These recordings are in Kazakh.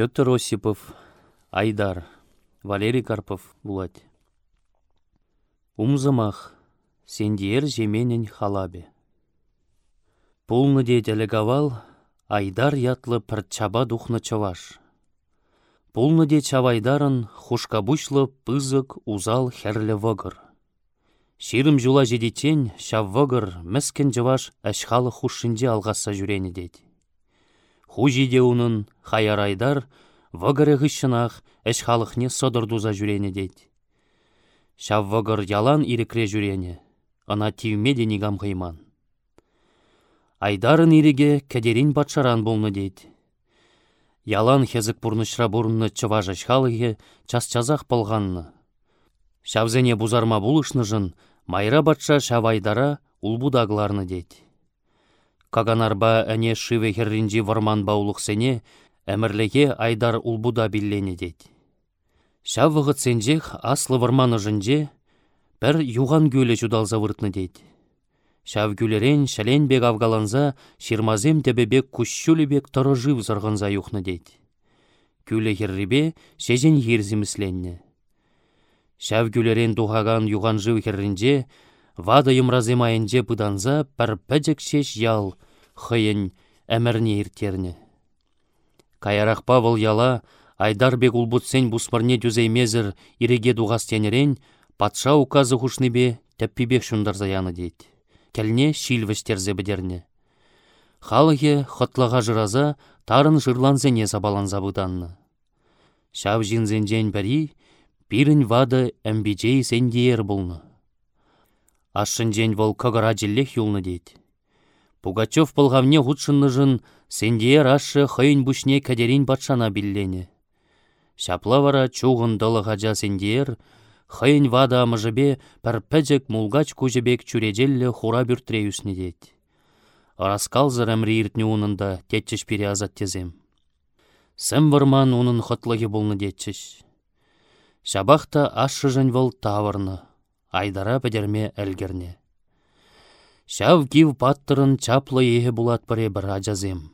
Петр Осипов, Айдар, Валерий Карпов булать. Умзымах, сендиер халабе. Пулны де Айдар ятлы пір чаба духны чаваш. Пулны де чавайдарын хушкабушлы пызык узал херлі вăгыр. Ширым жула жедетен шав вăгыр мәскен жываш әшхалы хушшинде алғаса жүрені дед. Ху жиде унын хаяр айдар вăгыры ғышшынақ әшхалықне содырдуза жүрені дед. Шав вăгыр ялан ирекре жүрені, ына тивмеде нигам қайман. Айдарын иреге кәдерін батшаран болны дейді. Ялан хезік бұрнышра бұрынны чыважыш халығы час-чазақ болғанны. Шавзене бузарма бұлышны жын, майра батша шавайдара улбудағларны дейді. Каганарба әне шыве херринжи варман баулық сене, әмірлеге айдар улбуда біллені дейді. Шаввығыт сенжех аслы варманы жынже, бір юған гөлі жудалза выртны дейді. Шавгюлерен бек авгаланза, ширмазем тебебек кущулебек тұрыжив зырғынза юхны дейд. Күлі херрибе шежен ерзімісленне. Шавгюлерен тухаган юған жив вады йымразем айынже бұданза пір пәджік шеш ял, хыйын әмірне ертерні. Каярах Павыл яла, Айдарбек улбутсен бусмарне дүзеймезір иреге дуғастенерен, патша указы хушныбе тәппибек шундарза яны дейді кәлне шилвестерзе бідерне. Халығы хотлаға жыраза тарын жырланзене забаланза бұданны. Шав жинзенжен бәрі, пирін вады әмбиджей сендиер бұлны. Ашшын вол кагара жиллех юлны дейд. Пугачев пылғавне ғутшынны жын сендиер ашы хыйын бүшне кәдерін батшана біллене. Шапла вара чуғын дылыға сендиер, Хыйын вада амыжыбе пір пәжік мулгач көжебек чүрежеллі хура бүртіреюсіне дед. Араскалзыр әмірі иртіне онында тетчіш пере азат тезем. Сәм варман оның хотлығы болны детчіш. Шабақта ашы жын вол тавырны, айдара пәдерме әлгерне. Шав кив паттырын чаплы ехе булат пыре бір ажазем.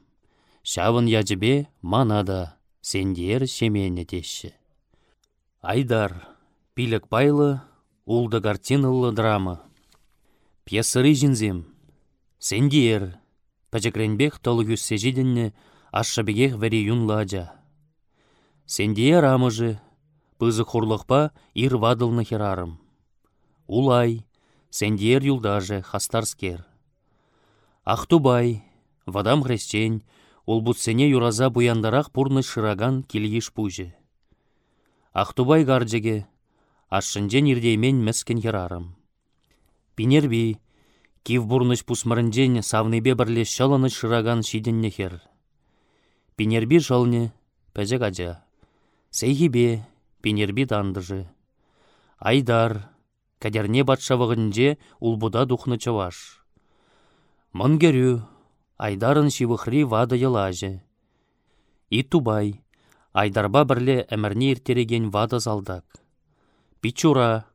Шавын яжыбе манада, сендер шемене теші. Айдар. Пилік байлы, улды картинылы драма. Пьесыры жінзем. Сендиер. Пәжекренбек толы күссе жидінне ашшабегех вәри юнлы ажа. Сендиер амыжы. Пызы хурлықпа ир вадылны херарым. Улай. Сендиер юлдажы хастарскер. Ахтубай. Вадам хрестен. Ол бұтсене юраза буяндарақ пурны шыраган келгеш пужы. Ахтубай гарджеге ашшынжен ирдеймен мәскен херарым. Пинерби, кив бурныш пусмарынжен савныбе бірле шаланы шыраган шиденне хер. Пинерби жалне, пәжек ажа. Сейхибе, пинерби дандыжы. Айдар, кәдерне батшавығынже улбуда духны чаваш. Мынгерю, айдарын шивықри вады елажы. И тубай, айдарба бірле әмірне ертереген вады залдак. Пичура,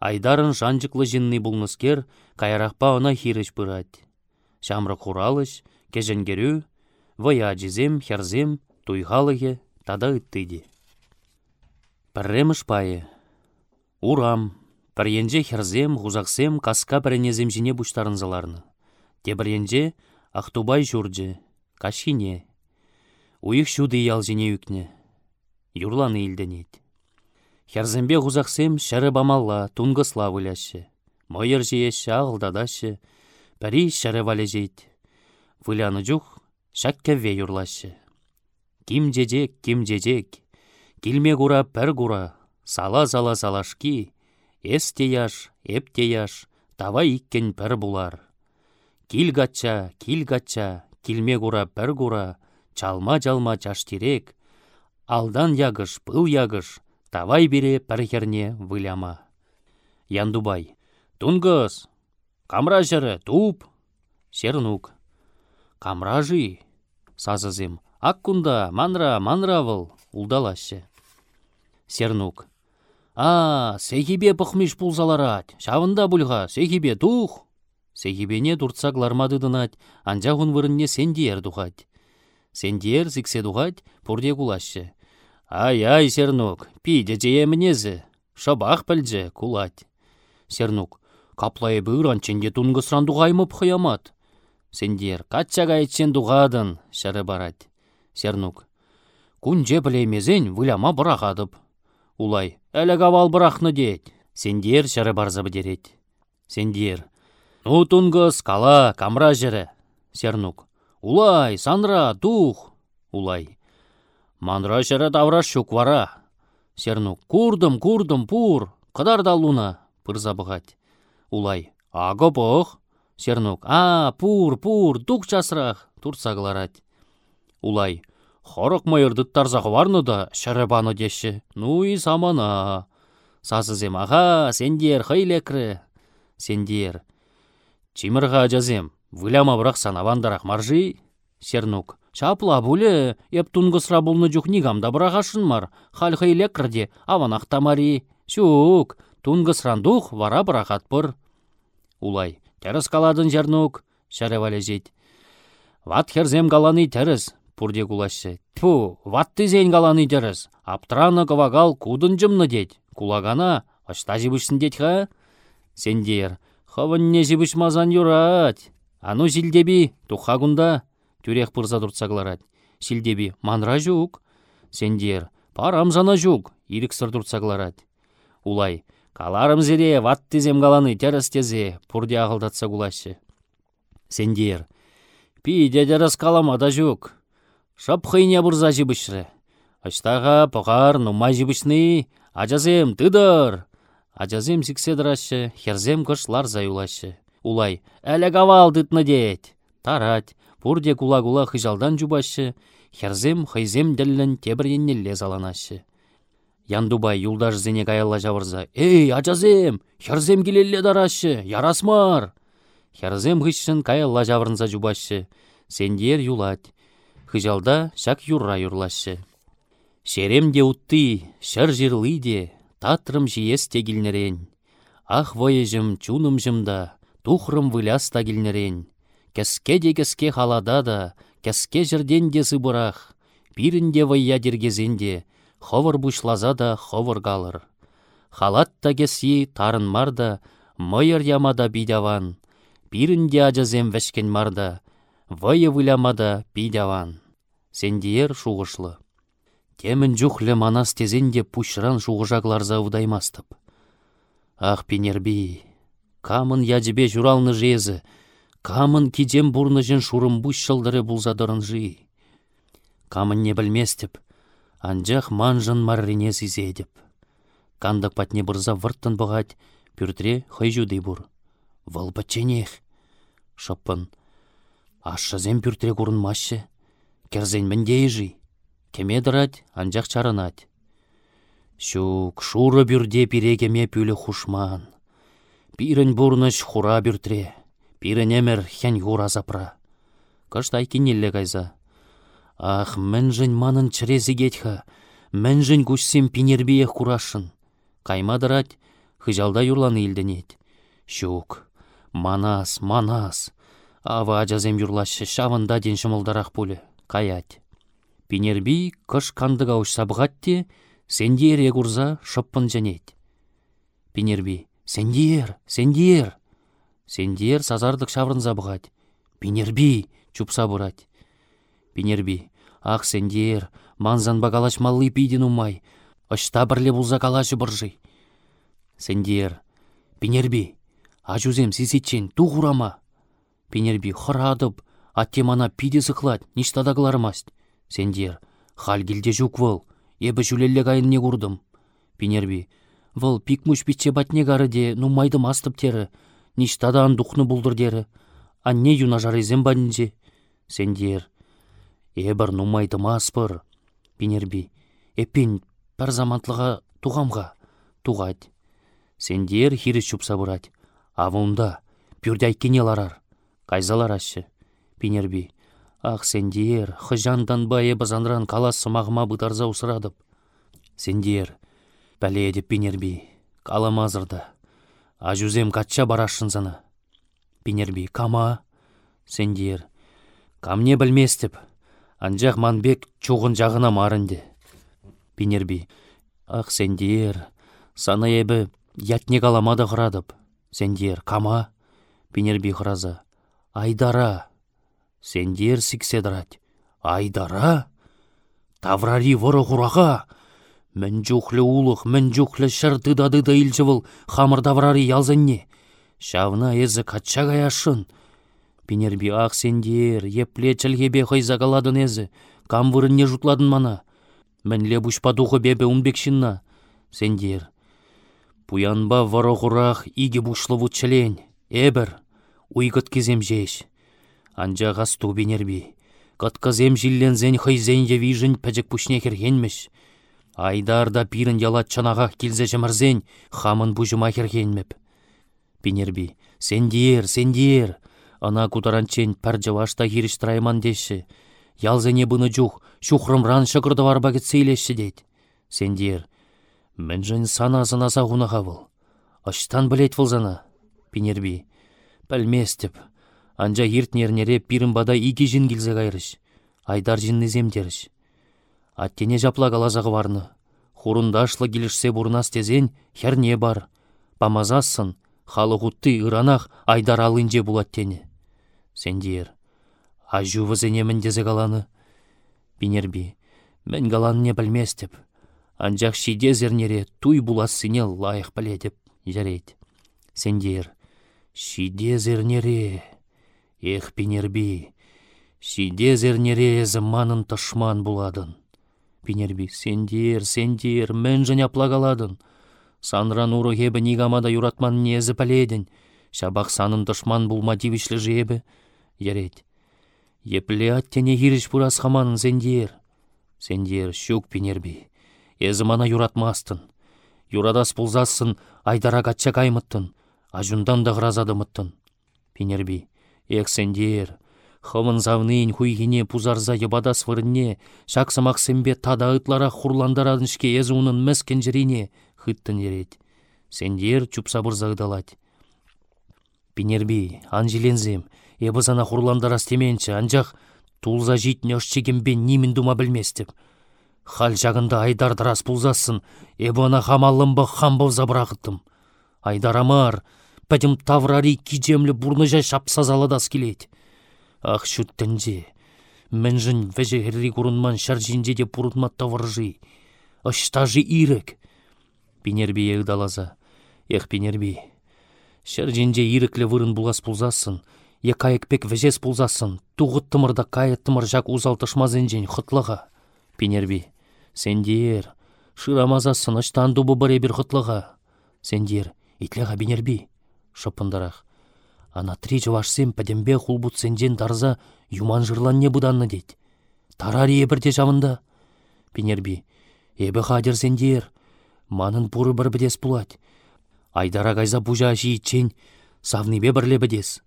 айдарын жанжықлы жинны бұлныскер, кайрақпа она хирыш бұрад. Шамры құралыш, вая жизем, херзем, туйғалығы, тада үттейді. Пірреміш пайы. Урам, піренже херзем, ғузақсем, каска піренезем жіне бұштарынзаларны. Тебіренже Ақтубай жүрджі, кашине. Уйық шуды ял жіне үкне. Юрланы илденет. Херзембе ғузақсем шәрі бамалла, тунгысла выляшы. Мойыр жиеші ағылдадашы, пәрі шәрі валі жейд. Выляны жүх, шак кәве юрлашы. Ким жедек, ким жедек, килме кура пәр кура, сала-сала салашки, эс яш, эп яш, тава иккен пәр булар. Кил гача, кил гача, килме кура пәр кура, чалма-чалма чаштирек, алдан ягыш, пыл ягыш, Тавай бере пәрхерне выляма. Яндубай. Тунгыз. Камра жыры, туп. Сернук. Камра жи. Сазызым. Аккунда, манра, манравыл. Улдалашы. Сернук. А, сейхибе пықмеш пулзаларат. Шавында бұлға, сейхибе тух. Сейхибене дұртсақ лармады дынат, анжағын вырынне сенде ердухать. Сендер зіксе дуғать пурде кулашы. Ай-ай, Сернук, пиде жеемінезі. Шабақ білже, кулать. Сернук, каплай бұйран ченде тунгысран дуғаймып хыямат. Сендер, каччага айтчен дуғадын, шары. Сернук, күнже білемезен выляма бұрағадып. Улай, әлі кавал бұрақны дейд. Сендер шары барза бідерет. Сендер, ну тунгыс, кала, камра жері. Сернук, улай, санра, дух. Улай, манра жері давра шуквара. Сернук, курдым, курдым, пур, қыдар луна, пырза бұғать. Улай, ағы бұқ. Сернук, а, пур, пур, дук часырақ, турса Улай, хорық майырдыттарзағы варны да, шәрібаны деші. Ну и самана. Сазызем, аға, сендер, хайлекрі. Сендер. Чимырға жазем, выляма бұрақ санавандарақ маржи. Сернук, Чапла бұлі, еп тұнғысра бұлны жүк нигамда бұрағашын мар. Хал хайлекрде, аванақтамари. Шук, дух вара бұрағат бұр. Улай, тәріс каладын жернук, шәревалі. Ват херзем галаны тәріс, пурде кулашы. Тьфу, ватты зейн галаны тәріс. Аптраны кавагал кудын жымны дед. Кулагана, ашта жібішсін дед ха? Сендер, не жібішмазан юрать. Ану зілдеби, тухагунда, тюрех пырза дұртсагларад. Силдеби, манра жүк. Сендер, парам жана жүк, ирік сыр дұртсагларад. Улай, Каларым зере ват тезем галаны теріс тезе, пурде ағылдатса кулашы. Сендер, пиде теріс каламада жүк. Шап хыйне бұрза жібішрі. Аштаға пұғар нұма жібішні, ажазем тыдыр. Ажазем зікседірашы, херзем кышлар заюлашы. Улай, әлі кавал дытны дет. Тарать, пурде кула-кула хыжалдан жубашы, херзем хыйзем дәллін тебіреннелле заланашы. Яндубай юлдаш зене каялла жавырза. Эй, ажазем, херзем келелле дарашы, ярасмар. Херзем хышшын каялла жавырнза жубашы. Сендер юлать. Хыжалда шак юрра юрлашы. Шерем де утты, шыр жирлы де, татрым жиес тегілнерен. Ах воежым чуным жымда, тухрым выляс тагилнерен. Кәске де кәске халада да, кәске жерден де сыбырах. Пирінде вайя дергезенде, ховыр бушлаза да ховыр галыр. Халат та кеси тарын марда, мыйыр ямада бидяван. Пирінде ажазем вәшкен марда, вайы вылямада бидяван. Сендиер шуғышлы. Темін жүхлі манас тезенде пушран шуғыжагларза удаймастып. Ах, пенерби, камын яджібе журалны жезі, камын кидем бурны жын шурым бұш шылдыры бұлзадырын жи. Камын не білместіп, Анжақ манжын маррине сизедіп. Кандық патне бұрза вырттын бұғать, пүртре хыжуды бұр. Выл. Ашшазем. Керзен міндей жи. Кеме дырать, анжақ чарынать. Шук, шуры бюрде пирегеме пүлі хушман. Пирін бұрныш хура бюртре. Пирін әмір хән юра запра. Кыштай кинелле кайза. Ах, мэнжін манын чірезі кетха, мэнжін күшсем пинербеях курашын. Каймадырать, хыжалда юрланы илденет. Шук, манас, манас. Ава ажазем юрлашы шавында ден шымылдарақ пулі, каять. Пинерби кыш кандыға уш сабғатте, сендер егурза шыппын жәнет. Пинерби, сендер, сендер. Сендер сазардық шаврын забығат. Пинерби, чупса бұрать. Пенерби, ах сендер, манзан багалач малли пиден умай. Ашта бірле бұлза калашы бұржи. Сендер, Пенерби, ажузем сисетчен ту. Пенерби, хырадып, аттемана пиде сықлад, ништадағылармаст. Сендер, хал келде жүк выл, ебі жүлелі кайын не курдым. Пенерби, выл пикмуш бітче батне гары де, нумайдым астып тері, ништадан духны бұлдыр дері. Анне юна жарызем бадынже. Сендер, Эбір нумайтымаспыр. Пенерби, эппен пәр замантлыға туғамға, туғад. Сендер хирі чупса бұрад. Авунда, ларар. Кайзалар ашы. Пенерби, ах сендер, хыжандан бае базанран калас сымағыма бұдарза ұсырадып. Сендер, пәле едіп пенерби, каламазырда. Ажузем катча барашын зана. Пенерби, кама? Сендер, камне білместіп, Анжақ манбек чуғын жағына марынды. Пинерби. Ах, сендер, сана ебі ятне каламады ғырадып. Сендер, кама? Пинерби ғыраза. Айдара. Сендер сикседрать. Айдара? Таврари вұры ғураға. Мін жүхлі улық, мін шырды дады да илчівыл хамыр даврари ялзынне. Шавна езі кача гаяшын. Пинерби ақ сендер, епле чілгебе хайза каладын езі. не жұтладын мана. Мінле бұшпадуғы бебе унбекшінна. Сендер. Пуянба варағырақ иге бұшлы чілен. Эбір, уйгыт кезем жеш. Анжа ғасту бенерби. Катказем жиллензен хайзенде вижін пәжік пүшне кергенмеш. Айдарда пирін ялат чанағақ келзе жымырзен хамын бұжыма кергенмеп. Пенерби, сендер, сендер, Ана кутаранчен пәржавашта хиріш трайман деші. Ялзене бұны жүх, шухрымран шығырды варба кетсейлеші дейд. Сендер, мен жын сана сынаса ғунаға бұл. Аштан білет вылзана. Пенерби, пәлместіп. Анжа ертнернере пирім бада ике жин келзе кайрыш. Айдар жинны земдеріш. Аттене жапла калазағы варны. Хурундашлы келішсе бұрнас тезен херне бар. Памазасын, халы ғутты ыранақ айдар алынже булаттене. Сендер, ажу візене дезе галаны. Бинерби, мен галанне білместіп. Анжақ шиде зернере туй булассыне лайық біледіп, жарейд. Сендер, шиде зернере, Эх, Пинерби, шиде зернере манын тышман буладын. Пинерби, сендер, сендер, мен жын аплагаладын. Санран уры хебі нигамада юратман незі пәледін. Шабақ санын тышман булма дивишлі жебі. Ярет. Епле аттене хиріш пурас хаманын сендер. Сендер, шук Пинерби. Езі мана юратмастын. Юрадас пулзасын айдара качча каймыттын. Ажундан да гразадымыттын. Пинерби. Эксендер, хымын завнын хуйгине пузарза ебадас вырынне, шаксымақ сэмбе тада ытлара хурландарадыншке езунын мәскен жірине хыттын ерет. Сендер чупса бұрза ыдалать. Пинерби, анжилензем, ебызана хурландарас теменчі, анжақ тулза житне ошчегембен нимін дума білместіп. Хал жағында айдардырас пулзасын, ебона хамалымбы хамбов забрағыттым. Айдарамар, пәдім таврари кижемлі жай шапса заладас келет. Ах шүттінже, мен жын вәже херри курынман шар жинже де пұрытма таваржи. Аштажы ирек. Пенерби егдалаза. Ех пенерби. Шар жинже иреклі вырын бұлас пулзасын. Екайекпек вәжес пулзасын. Туғыт тымырда кайыт тымыр жак узалтышмазын жен хытлыға. Пенерби. Сендер. Шырамазасын аштан дубы бір ебір хытлыға. Сендер. Итлеға бенерби шыпындарақ. Ана три жывашсем пәдембе хулбут сенжен дарза юман не бұданны дейд. Тарари ебірде жамында. Пенерби, ебі хадер сендер, манын бұры бір бідес бұлад. Айдара гайза бұжа жийтчен, савныбе бірле бідес.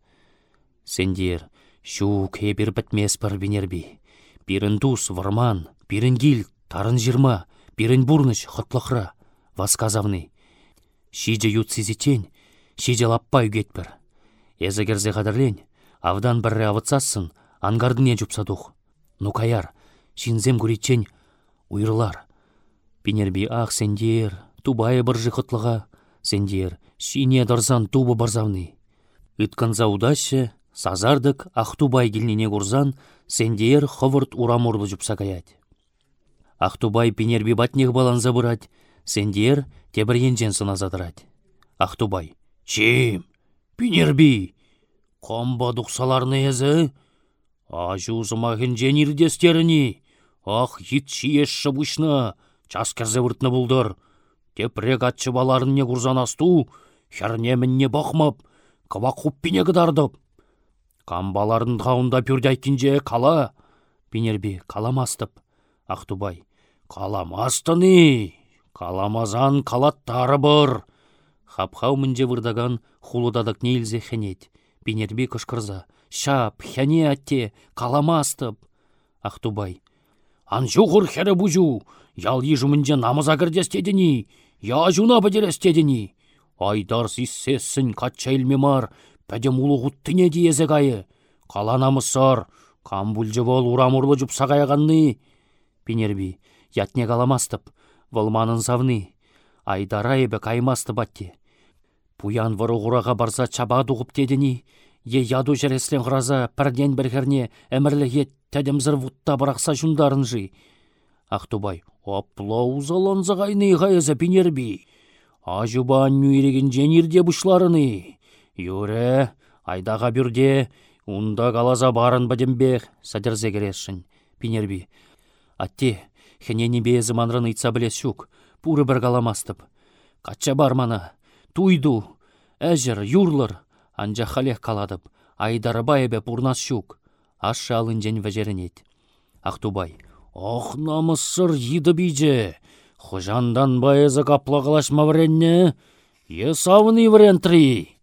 Сендер, шук ебір бітмес бір бенерби. Бірін дус, варман, бірін гил, тарын жирма, бірін бұрныш, хытлықра, васказавны. Шиже ют сизетен, шиделаппа үгетпір. Езігерзе қадірлен, авдан бірі авытсасын, ангардыне жупсадух. Нукаяр, шинзем күритчен уйрылар. Пинерби ақ сендер, тубайы біржі қытлыға, сендер, шине дарзан тубы барзавны. Үтканза удашы, сазардык Ахтубай келнене курзан, сендер хывырт урамурлы жупса каять. Ахтубай пинерби батнех баланза бұрать, сендер тебір енжен сыназадырать. Ахтубай, Чим, пинерби, комба дұқсаларны езі? Ажу зымағын женирдестеріні, ах, ет шиешші бұшны, час кәрзе вұртны бұлдыр. Баларын не күрзан асту, хәрне мінне бақмап, кыва пине кыдардып. Камбаларын қауында пүрді айткінже кала. Пинерби, каламастып. Ақтубай, каламастыны, каламазан калаттары бұр. Хапхау мінже вырдаган хулудадық нейлзе хенет. Пенербе кышкырза. Шап, хәне атте, каламастып. Ақтубай. Анжуғыр хәрі бұжу. Ял ежу мінже намыза кірдестедіні. Я жуна бәдерестедіні. Айдар сиссесін катча илмемар. Пәдем улы ғуттыне диезе гайы. Кала намысар, Кам бульжы бол урамурлы жупса каяганны. Пинерби, ятне каламастып, вылманын савны. Айдара эбі каймасты батте. Пуян выры барса чаба дуғып дедіні, Е яду жереслен ғыраза пірден біргерне әмірлі ет тәдімзір вұтта бірақса жүндарын жи. Ақтубай, аплаузаланза ғайны ғайызы пинерби. Ажубан мүйреген женерде бұшларыны. Юре, айдаға бүрде, унда қалаза барын бәдімбек, садырзе кересшін. Пинерби, атте, хенені безі манрын итса білес шук, пуры бір қаламастып. Қатша бармана, туйду, әжір, юрлыр, анжа халех каладып, айдарыба эбе пурнас шук. Ашы алын жен вәжерінет. Ақтубай, ох намысыр yidı бейже, Хожандан байызы каплагалашма вренне, есавыны врентри.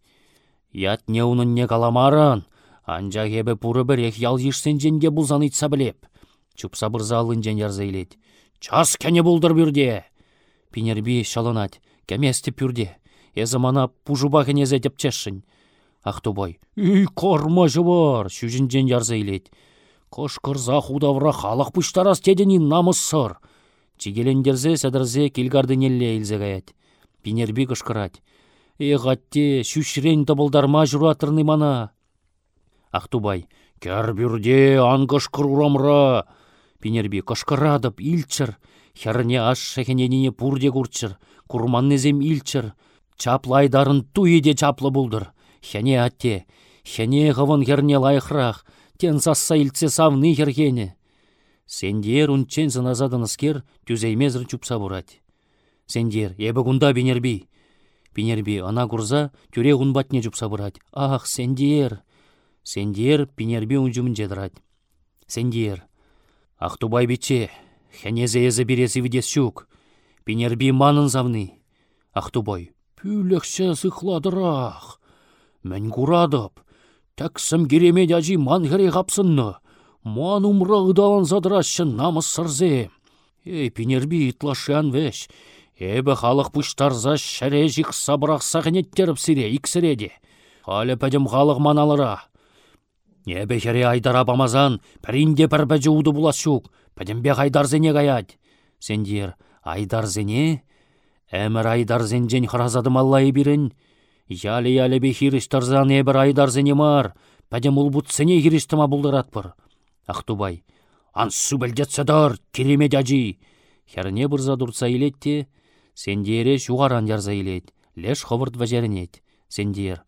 Ят не унын не каламаран, анжа хебе пуры ех ял ешсен женге бұлзан итса білеп. Чупса бұрза алын жен ярза Час кәне бұлдыр бүрде. Пинерби шалынат, кәместі пүрде. Езі мана пужуба кенезе деп чешшін. Ақтубай, үй кормажы бар, шүжінжен ярза илет. Кошқырза худавра халық пұштарас тедені намыс сыр. Чигелендерзе сәдірзе келгарды нелле илзе гаят. Пинерби кышкырать. Эғатте шүшрен табылдарма жүратырны мана. Ақтубай, кәр бюрде аңғышқыр урамра. Пинерби кышкырадып илчір. Херне аш шәхененине пурде курчыр. Курманнезем илчір. Чаплайдарын туйде чаплы булдыр. Хәне атте, хәне ғывын херне лайықрақ, тен сасса илтсе савны хергені. Сендер унчен зыназадын скер түзеймезір чупса бурать. Сендер, ебі гунда бенерби. Бенерби, ана курза тюре гунбатне чупса бурать. Ах, сендер. Сендер пенерби унжумын жедырать. Сендер. Ақтубай биче, хәнезе езі бересі видес шук. Пенерби манын завны. Ақтубай, пүлекші сықладырақ. Мен курадып, тәксім керемет ажи ман хере қапсынны. Ман умрағыдан задырашын намыс сырзе. Эй, пинерби итлашан веш. Эбі халық пұштарза шәре жиқса бұрақ сағынеттеріп сире, иксіреде. Халі пәдім халық маналыра. Эбі хере айдара бамазан, пәрінде пір бәжі уды бұласук. Пәдімбе айдарзене гаят. Сендер, айдарзене? Әмір айдарзенжен хыразадым аллай бірін. Ялі-ялі бе хиріштарзан ебір айдарзене мар, пәдем ұлбұтсыне хиріштіма бұлдыратпыр. Ақтубай, ансу білдетсадар, кереме дәжі. Херне бұрза дұртса илетте, сендере шуғаран ярза илет, леш ховырт вәжерінет. Сендер,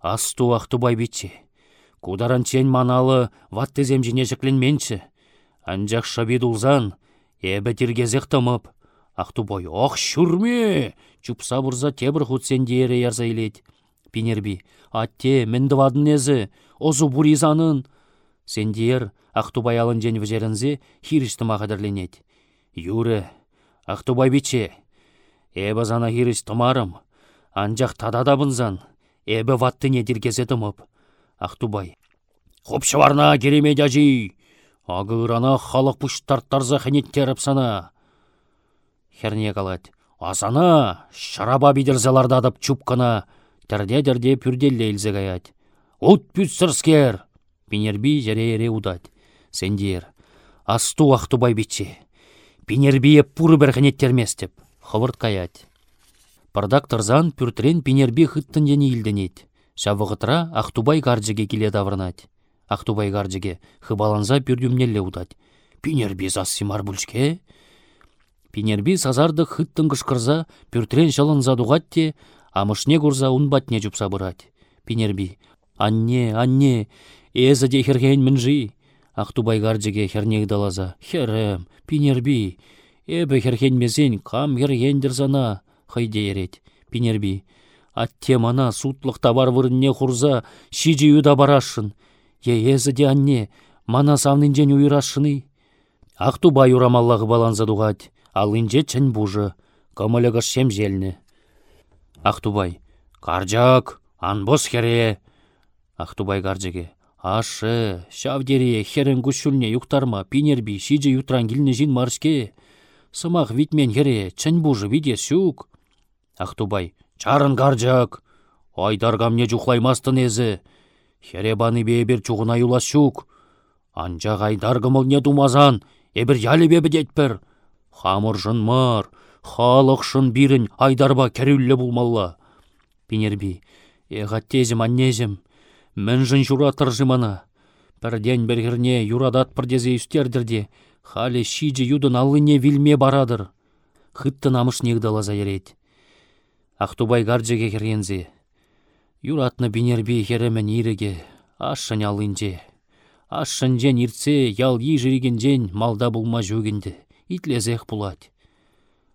асту Ақтубай бітче. Кударан чен маналы ватты земжіне менші. Анжақ шабид ұлзан, әбі тіргезек. Ақтубай, ох, шүрме! чупса бұрза тебір хутсендере ярза илет. Пинерби, атте, мінді вадын езі, озу буризанын. Сендер, Ақтубай алын жен вжерінзе, хиріштіма қадырленет. Юрі, Ақтубай биче, эбі зана хиріш тымарым, анжақ тада бұнзан, эбі ваттыне диргезе тымып. Ақтубай, Хопшыварна кереме дяжи, ағырана халық пұштарттарза хәнеттеріп сана. Херне калать. Асана, шараба бидерзалардадып чупкана, тәрде-тәрде пүрделле илзе гаять. Ут пүтсірскер! Пинерби жере-ере. Сендер, асту бай биче. Пинербие пуры терместеп, хывырт каять. Пардак тырзан пүртрен пинерби хыттын жені илденет. Шавығытра Ақтубай гарджыге келе давырнать. Ақтубай гарджыге хыбаланза пүрдюмнелле удать. Пинерби зассимар бүлшке? Пинерби сазарды хыттын кышкырза, пүртрен жалын задуғатте, амышне курза унбатне жупса бұрат. Пинерби, анне, анне, эзі де херген мінжи. Ақтубай гарджеге хернег далаза. Херем, пинерби, эбі херхенмезен кам хергендір зана, хайде ерет. Пинерби, атте мана сутлық табар вырынне хурза, шижи юда барашын. Е езі де анне, мана савнынжен уйрашыны. Ақтубай урамаллағы баланза дуғать алынже чын бужы, көмілігі шем желні. Ақтубай, каржак, анбос хере. Ақтубай гаржыге, ашы, шавдере, херен күшілне юқтарма, пинерби, шиджі ютран келіне жин маршке. Сымақ витмен хере, чын бужы виде сюк. Ақтубай, чарын гаржак, айдар гамне жухлаймастын езі. Хере баны бейбер чуғына юлас. Анча айдар не тумазан, эбір ялебе бедетпір. Хамыр мар, халық шын бирін айдарба кәрілі булмалла. Пинерби, тезім аннезім, мін жын жура тұржымана. Пірден бергірне юрадат пірдезе үстердірде, халі шиджі юдын алыне вилме барадыр. Хытты намыш негдала ерет. Ақтубай гарджеге керензе. Юратны бинерби херемен иреге, ашшын алынже. Ашшын жен иртсе, ял жен малда булма жөгінді. Итлезех пулать.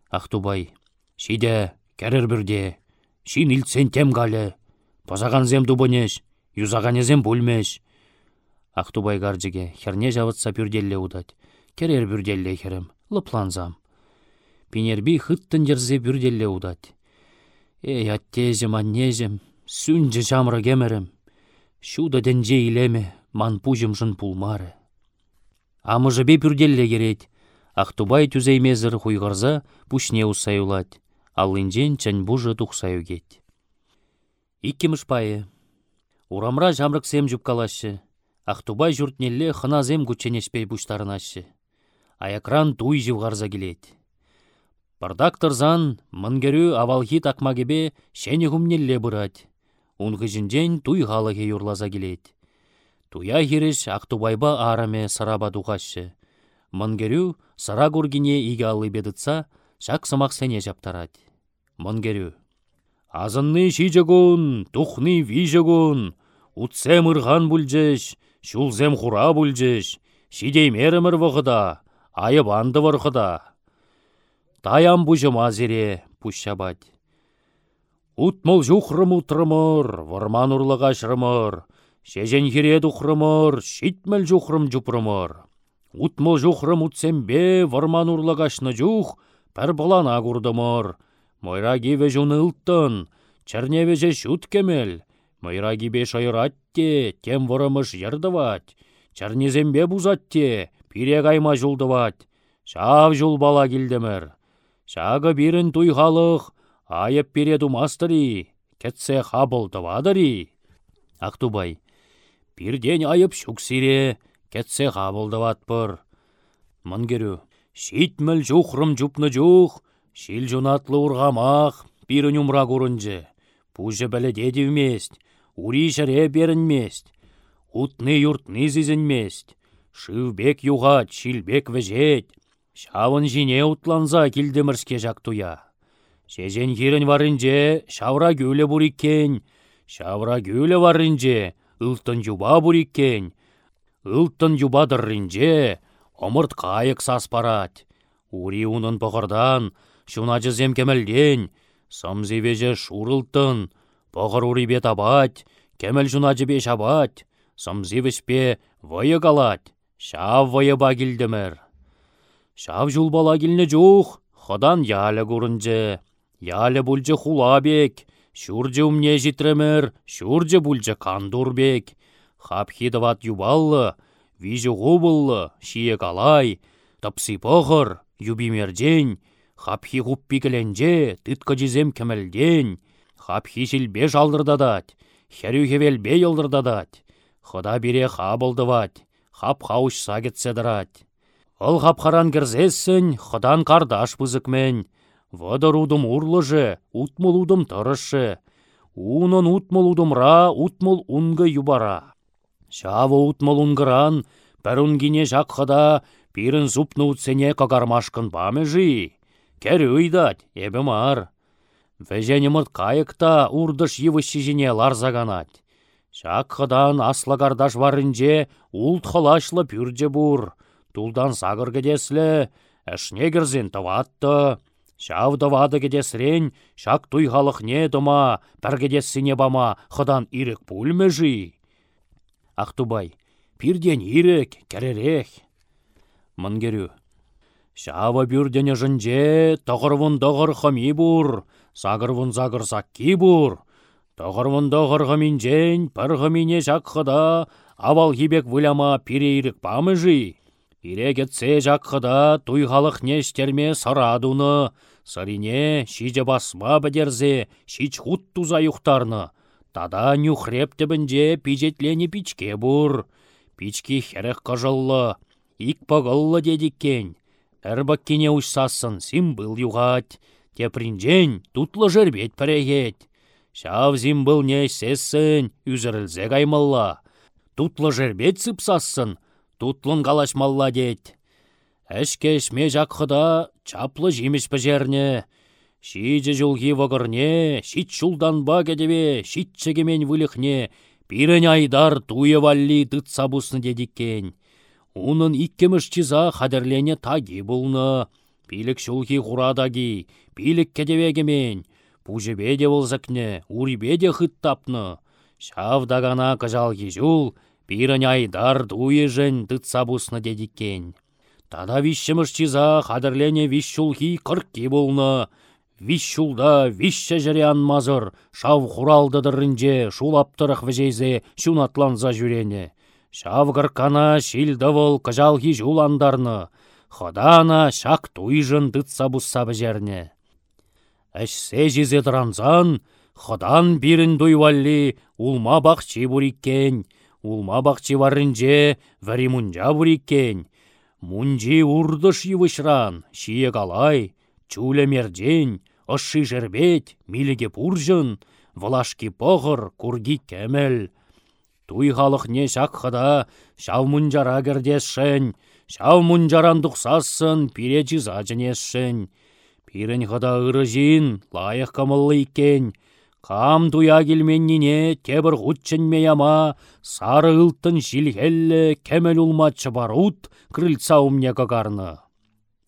Ақтубай, шиде, кәрір бірде, шин илтсен тем галі. Позаған зем дубынеш, юзаған езем бүлмеш. Ақтубай гарджиге херне жавытса пүрделле удать. Керер бүрделле херем, лыпланзам. Пинерби хыттын жерзе бүрделле удать. Эй, аттезем, аннезем, сүнжі жамры кемерем. Шуда денже илеме, ман пужым жын пулмары. Амыжы бе бүрделле керет. Ақтубай түзеймезір хуйғырза пушне усай улать. Аллинжен чән бужы тухсаю кет. Иккіміш пайы. Урамра жамрық сем жүпкалашы. Ақтубай жұртнелле хыназем күченеспей бұштарынашы. Аякран туй живғарза келет. Пардак тырзан, мынгерю авалхи такмагебе шене хумнелле бұрат. Унғы жінжен туй ғалығы юрлаза келет. Туя хереш Ақтубайба араме сараба дұғашы. Мынгерю сара күргіне иге алы бедытса, шак сымақ сене жаптарад. Мынгерю. Азынны шижегун, тухны вижегун, утсем ырған бүлжеш, Шулзем хура бүлжеш, шидей мерімір вғыда, айып анды варқыда. Таян бұжым азере, пұшшабад. Утмыл жухрым утрымыр, варман ұрлыға шырымыр, шежен ұқрымыр, шитміл жухрым. Утмыл жухрым утсембе, варман ұрлығашны жух, пір бұлана күрдымыр. Мойра кеве жуны ұлттын, черневе же шут кемел, Мыйра гибе шайратте, тем вырымыш ердывать. Чарнезембе бузатте, пире кайма жулдывать. Шав жул бала килдемір. Шағы бірін туйғалық, айып бере думастыры, кетсе хабылдывадыры. Ақтубай, ден айып шуксире, кетсе хабылдыватпыр. Мынгеру, шитміл жухрым жупны жух, шил жунатлы урғамақ, бірін умра көрінжі. Пужы бәлі дедівмест, ури жіре берінмест, утны юртны зізінмест, шывбек юғат, шилбек вежет, шавын жине утланза килдімірске жактуя. Шежен хирін варынже, шавра гүлі буриккен, шавра гүлі варынже, ылтын юба буриккен, ылтын юбадыррынже, омырт қайық саспарат. Ури унын бұғырдан, шунажы земкемелден, самзевеже шурылтын, Похыр урипе табать, кемел жуначыпе шабать, сымзивішпе вайы калать, шав вайыба килдімір. Шав жулбала килне жух, ходан ялы курынчы, ялы бульчы хулабек, шуржы умне житремір, шуржы бульчы кандурбек. Хапхидыват юбаллы, вижі ғубыллы, шие калай, тапсы похыр, юбимерден, хапхи хуппи кіленже, тытка жизем кемелден, хап хишілбе жалдырдадать, херю хевелбе елдырдадать, хода бире хабылдывать, хап хауш сагетсе дырать. Ол харан кірзессін, ходан кардаш пызыкмен, Водорудым урлыжы, утмулудым тұрышы. Унын утмулудымра, утмул унгы юбара. Шавы утмул унгыран, бір унгине жаққыда, пирін зупны утсене кагармашкын бамежи. Кәрі үйдат, ебі мар. Вәженімірт кайықта урдыш евіші жіне ларзаганат. Шаққыдан аслагардаш варынже улт холашлы пүрже бур. Тулдан сағыр кедеслі, әшне кірзен таватты. Шав давады кедесрен, шак туйғалық не дома, бір кедесіне бама, хыдан ирек пульмежи. Ақтубай, пирден ирек, кәререк. Мынгерю. Шава бюрдене жынже, тұғырвын дұғыр хами бур, Сағырвын загыр сакки бур. Тоғырвын доғыр ғыминжен, пір ғымине жаққыда, авал хибек выляма пирейрік памыжи. Кетсе жаққыда туйғалық нештерме сарадуны, сарине шиже басма бідерзе, шич хут туза. Тада нюхреп түбінде пижетлені пичке бур. пички херек кожоллы, ик пағыллы дедіккен. Әрбаккене ұшсасын сим был юғат, тепринжен тутлы жербет пірегет. Шав зим был не сессін, үзірілзе каймалла. Тутлы жербет сыпсасын, тутлын калашмалла дед. Әшкеш ме жаққыда чаплы жеміш піжерне. Шиже жылги вағырне, шит ба кедебе, шит чегемен вылықне, пирен айдар туе валли дыт дедіккен. Унын иккеміш чиза қадерлене таги бұлны. Пилік шулхи құрадаги, пилік кедевегемен, пужебе де болзакне, урибе де хыттапны. Шавдагана кажалги жул, пирен айдар туе жын дыт сабусны дедіккен. Тада вишшіміш чиза қадірлене вишшулхи қырқки болны. Вишшулда вишші жіре анмазыр, шав хуралдыдырынже шулаптырық вежейзе шунатланза жүрене. Шав қырқана шилдывыл кыжалхи жуландарны, Ходана шак туйжын дытса бұсса бжерне. Әшсе жезе дыранзан, ходан бірін дуйвалли улма бақчи буриккен, улма бақчи варрынже вәрі буриккен, Мунжи урдыш йывышран, шие калай, чуле мерден, ышши жербет, милеге пуржын, влашки пығыр, курги кемел. Туй не шаққыда, шав мунжара кердесшін, шав мунжаран дұқсасын, пире жыза жінесшін. Пирен хыда ырыжин, лайық камылы икен, Қам туя келменніне тебір ғутчын ама, сары ұлттын жилхеллі кемел улма чыбарут крыльца умне.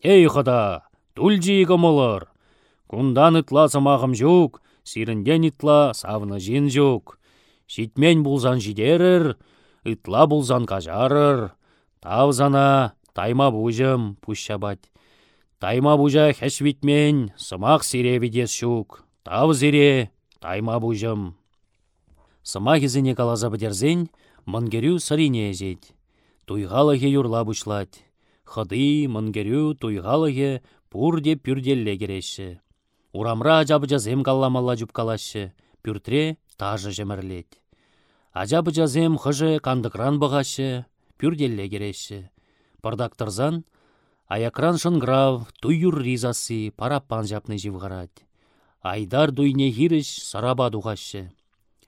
Эй хыда, тульжи кымылыр. Кундан ытла самағым жүк, сирінден ытла савны жин жүк. Шитмен бұлзан жидерір, ытла бұлзан кажарыр. Тавзана тайма бұжым пұшшабат. Тайма бұжа хәшвитмен сымақ сире видес шук. Тав зире тайма бұжым. Сыма кезіне калаза бідерзен, мангерю сарине езет. Туйғалығы юрла бұшлат. Хыды, мангерю, туйғалығы пурде пюрделле кереші. Урамра ажабы жазем калламалла калашы, пюртре тажы жемірлет. Ажабы жазем хыжы кандыкран бұғашы, пюрделле кереші. Пардактырзан, аякран шынграв, туйюр ризасы, параппан жапны живғарад. Айдар дуйне хиріш сараба дуғашы.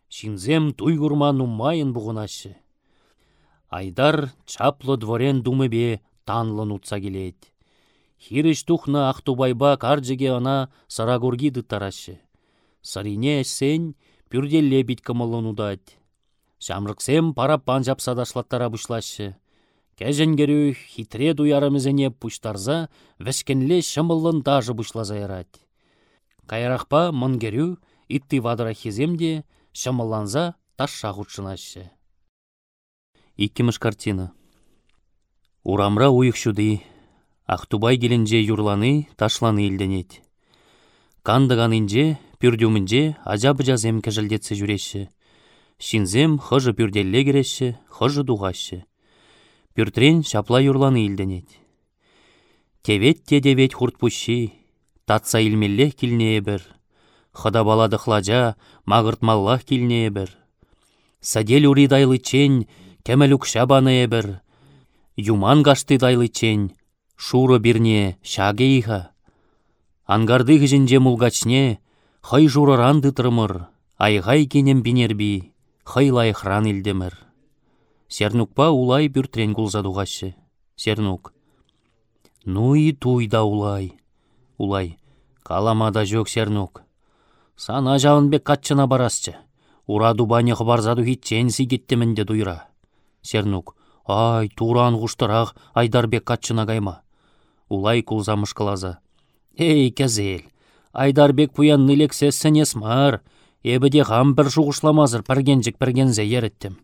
Шинзем туй курма нумайын бұғынашы. Айдар чаплы дворен думыбе танлы нутса келет. Хиріш тухна Ақтубайба каржыге ана сарагурги дыттарашы. Сарине сен пюрделле бит кымылын удать. Шамрыксем пара панжап садашлаттара бұшлашы. Кәжен керу хитре дуярымызене пуштарза вәшкенле шымылын дажы бұшлаза ярать. Кайрахпа мынгерю итти вадыра хиземде шамаланза ташша хутшынашы. Иккіміш картина. Урамра уйықшуды, Ақтубай келінже юрланы, ташланы илденет. Кандыганынже, пүрдюмінже ажабы жазем кәжілдетсі жүреші. Шинзем хыжы пүрделле кереші, хыжы дуғашы. Пүртрен шапла юрланы илденет. Тевет те девет хурт татса илмеллех килнее бір. Хыда баладықлажа, мағыртмаллах килнее. Садел дайлы чен, кәмәл ұқша бір. Юман гашты дайлы чен, шуры бірне шагейха. Ангарды гіжінже мұлгачне, хай журыран дытырмыр, айғай кенем бинерби, хай лайықран илдемір. Сернукпа улай бүртрен гулзадуғашы. Сернук. Ну и туйда улай. Улай. Каламада жок сернук. Сана бек катчына барасчы. Ура дубане хыбарзаду хитченси кеттімінде дуйра. Сернук. Ай, туран ғуштырақ Айдарбек катчына кайма. Улай кулзамыш кылаза. Эй, кәзел, Айдарбек пуян нылек сәссенес мар. Эбіде ғам бір жуғышламазыр піргенжік піргензе ереттім.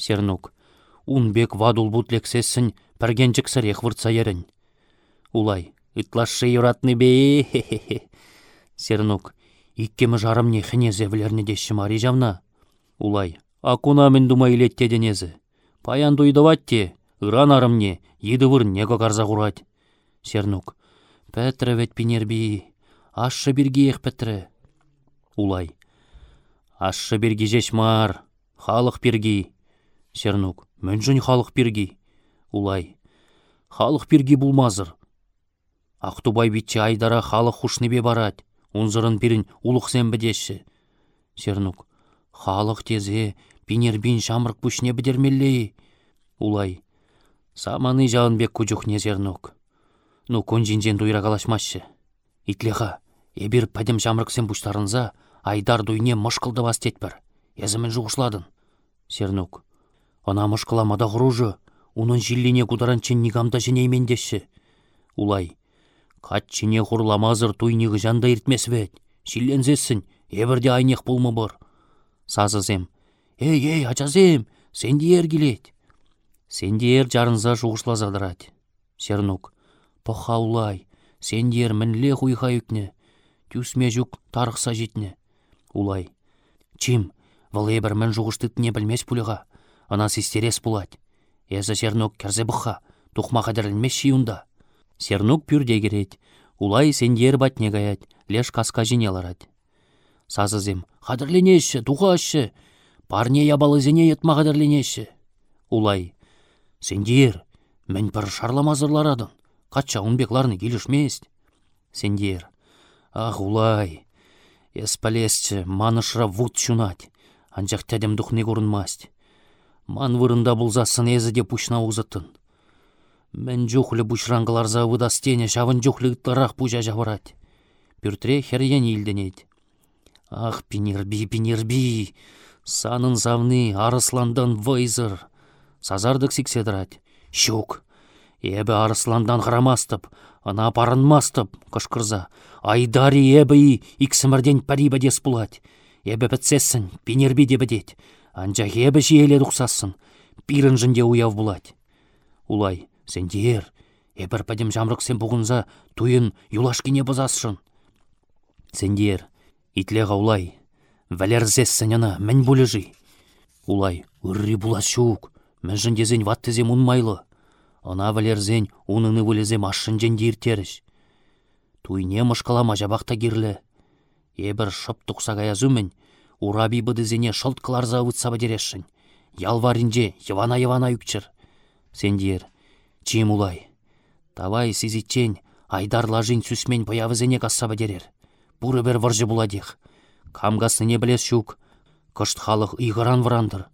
Сернук. Унбек вадул бутлек сәссін піргенжік сірех вұртса ерін. Улай. Итлашы юратны бе хе Сернук. Иккемі жарым не хінезе білерні деші мари жавна. Улай. Акуна мен дума илетте денезі. Паян дуйдаватте. Иран арымне. Еді выр не карза құрат. Сернук. Пәтрі вет пинерби. Ашшы бірге ех пәтрі. Улай. Ашшы бірге жеш мар. Халық бірге. Сернук. Мөнжін халық бірге. Улай. Халық бірге бұлмазыр. Ақтубай битче айдара халық хушнебе барад. Унзырын бірін улық бідеші. Сернук. Халық тезе, бин шамрық бүшне бідермеллей. Улай. Саманы бек күжіхне зернук. Ну конжинжен дуйра калашмашы. Итлеха, эбир падем жамрыксен буштарынза, айдар дуйне мышкылды бастетпір. Езімін жуғышладын. Сернук. Она мышкыламада ғұружы, унын жиллене кударанчен нигамда женеймендеші. Улай. Кат чине ғұрламазыр туйниғы жанда иртмес бет. Шиллензесін, эбірде айнех бұлмы бұр. Сазызем. Эй, эй, ачазем, сенде келет. Сенде ер жарынза жуғышлазадырад. Сернук. Похаулай, сендер мінле хуйха үкне. Тюсме жүк тарықса жетіне. Улай. Чим, выл ебір мін не білмес пулыға. Ана сестерес пулать. Эзі сернук кәрзе бұққа, тұқма қадірілмес шиюнда. Сернук пүрде керет. Улай сендер батне гаят, леш каска жине ларад. Сазызым, қадірленеші, тұғашы. Парне ябалызене етма қадірленеші. Улай. Сендер, мен бір шарламазырларадын. Қатша унбекларны келішмест. Сендер. Ах, улай. Эспалесчі, манышра вуд чунать. Анжақ тәдем дұхне көрінмаст. Ман вырында бұлзасын езі де пұшна ұзытын. Мен жухлі бұшраңғыларза стене шавын жухлі ғыттарақ пұжа жавырат. Бүртре херген елденет. Ах, пинерби, пинерби. Санын завны арысландан вайзыр. Сазардық сикседірат. Щук. Эбі арысландан ғырамастып, ана парынмастып, кышкырза. Айдари эбі иксімірден париба дес бұлад. Эбі бітсесін, пенербі де бідет. Анжа эбі жиеле пирін жінде уяв бұлад. Улай, сендер, эбір падем жамрық сен бұғынза, туйын юлашкине бұзасшын. Сендер, итлеға улай, вәлерзессін ана, мән бұлыжи. Улай, үрри бұлас шук, мән жіндезен ваттызем ұнмайлы. Она валерзен уныны вылезем ашшын жендиртеріш. Туйне мышкалама жабақта кирлі. Ебір шып тұқса гаязумен, ураби бұдызене шылт қыларза ұтса бадерешшін. Ялваринже евана-евана үкчір. Сендер, чим улай. Сизитчен, айдар лажин сүсмен боявызене касса бадерер. Бұры бір варжы буладех. не білес шук. Халық иғыран врандыр.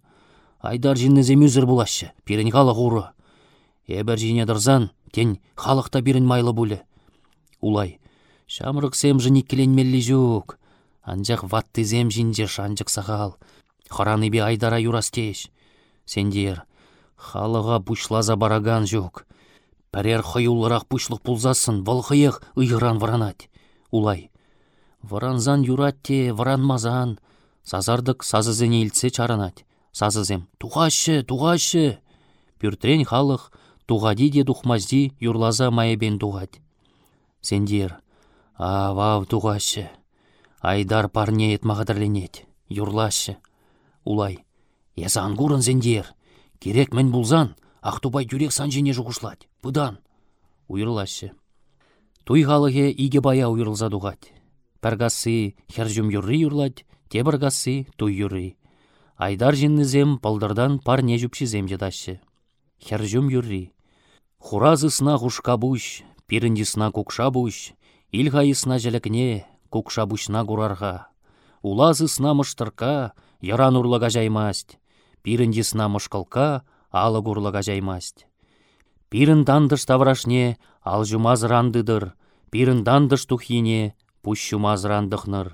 Айдар жиннезе мүзір булашы, пирен уры. Эбір жине дырзан, тен халықта бірін майлы бұлі. Улай, шамрық сем жыни келенмелі жүк. Анжақ ватты зем жинже шанжық сағал. Хораны бе айдара юрастеш. Сендер, халыға бұшлаза бараган жүк. Пәрер хойулырақ бұшлық пулзасын, валхыйық ұйыран варанат. Улай, варанзан юратте, варанмазан. Сазардық сазызене илтсе чаранат. Сазызем, туғашы, туғашы. Пүртрен халық Туғади де духмазди юрлаза майбен туғад. Сендер, авав туғашы. Айдар парне етмағадырленет, юрлашы. Улай, язан ангурын сендер. Керек мен бұлзан, Ақтубай жүрек сан жене жұғышлад. Бұдан. Туй халығы иге бая уйырлза дуғад. Пәргасы хержум юрри юрлад, тебіргасы туй юрри. Айдар жиннізем палдырдан пар не жүпшізем жедашы. Хержум юрри. Хуразысна хушка буш, пиріндісна кукша буш, илғайысна жәлікне, кукша бушна курарға. Улазысна мұштырка, яран урлыға жаймаст, пиріндісна мұшқылка, алы курлыға жаймаст. Пирін дандыш таврашне, ал жумазырандыдыр, пирін дандыш тухине, пуш жумазырандықныр.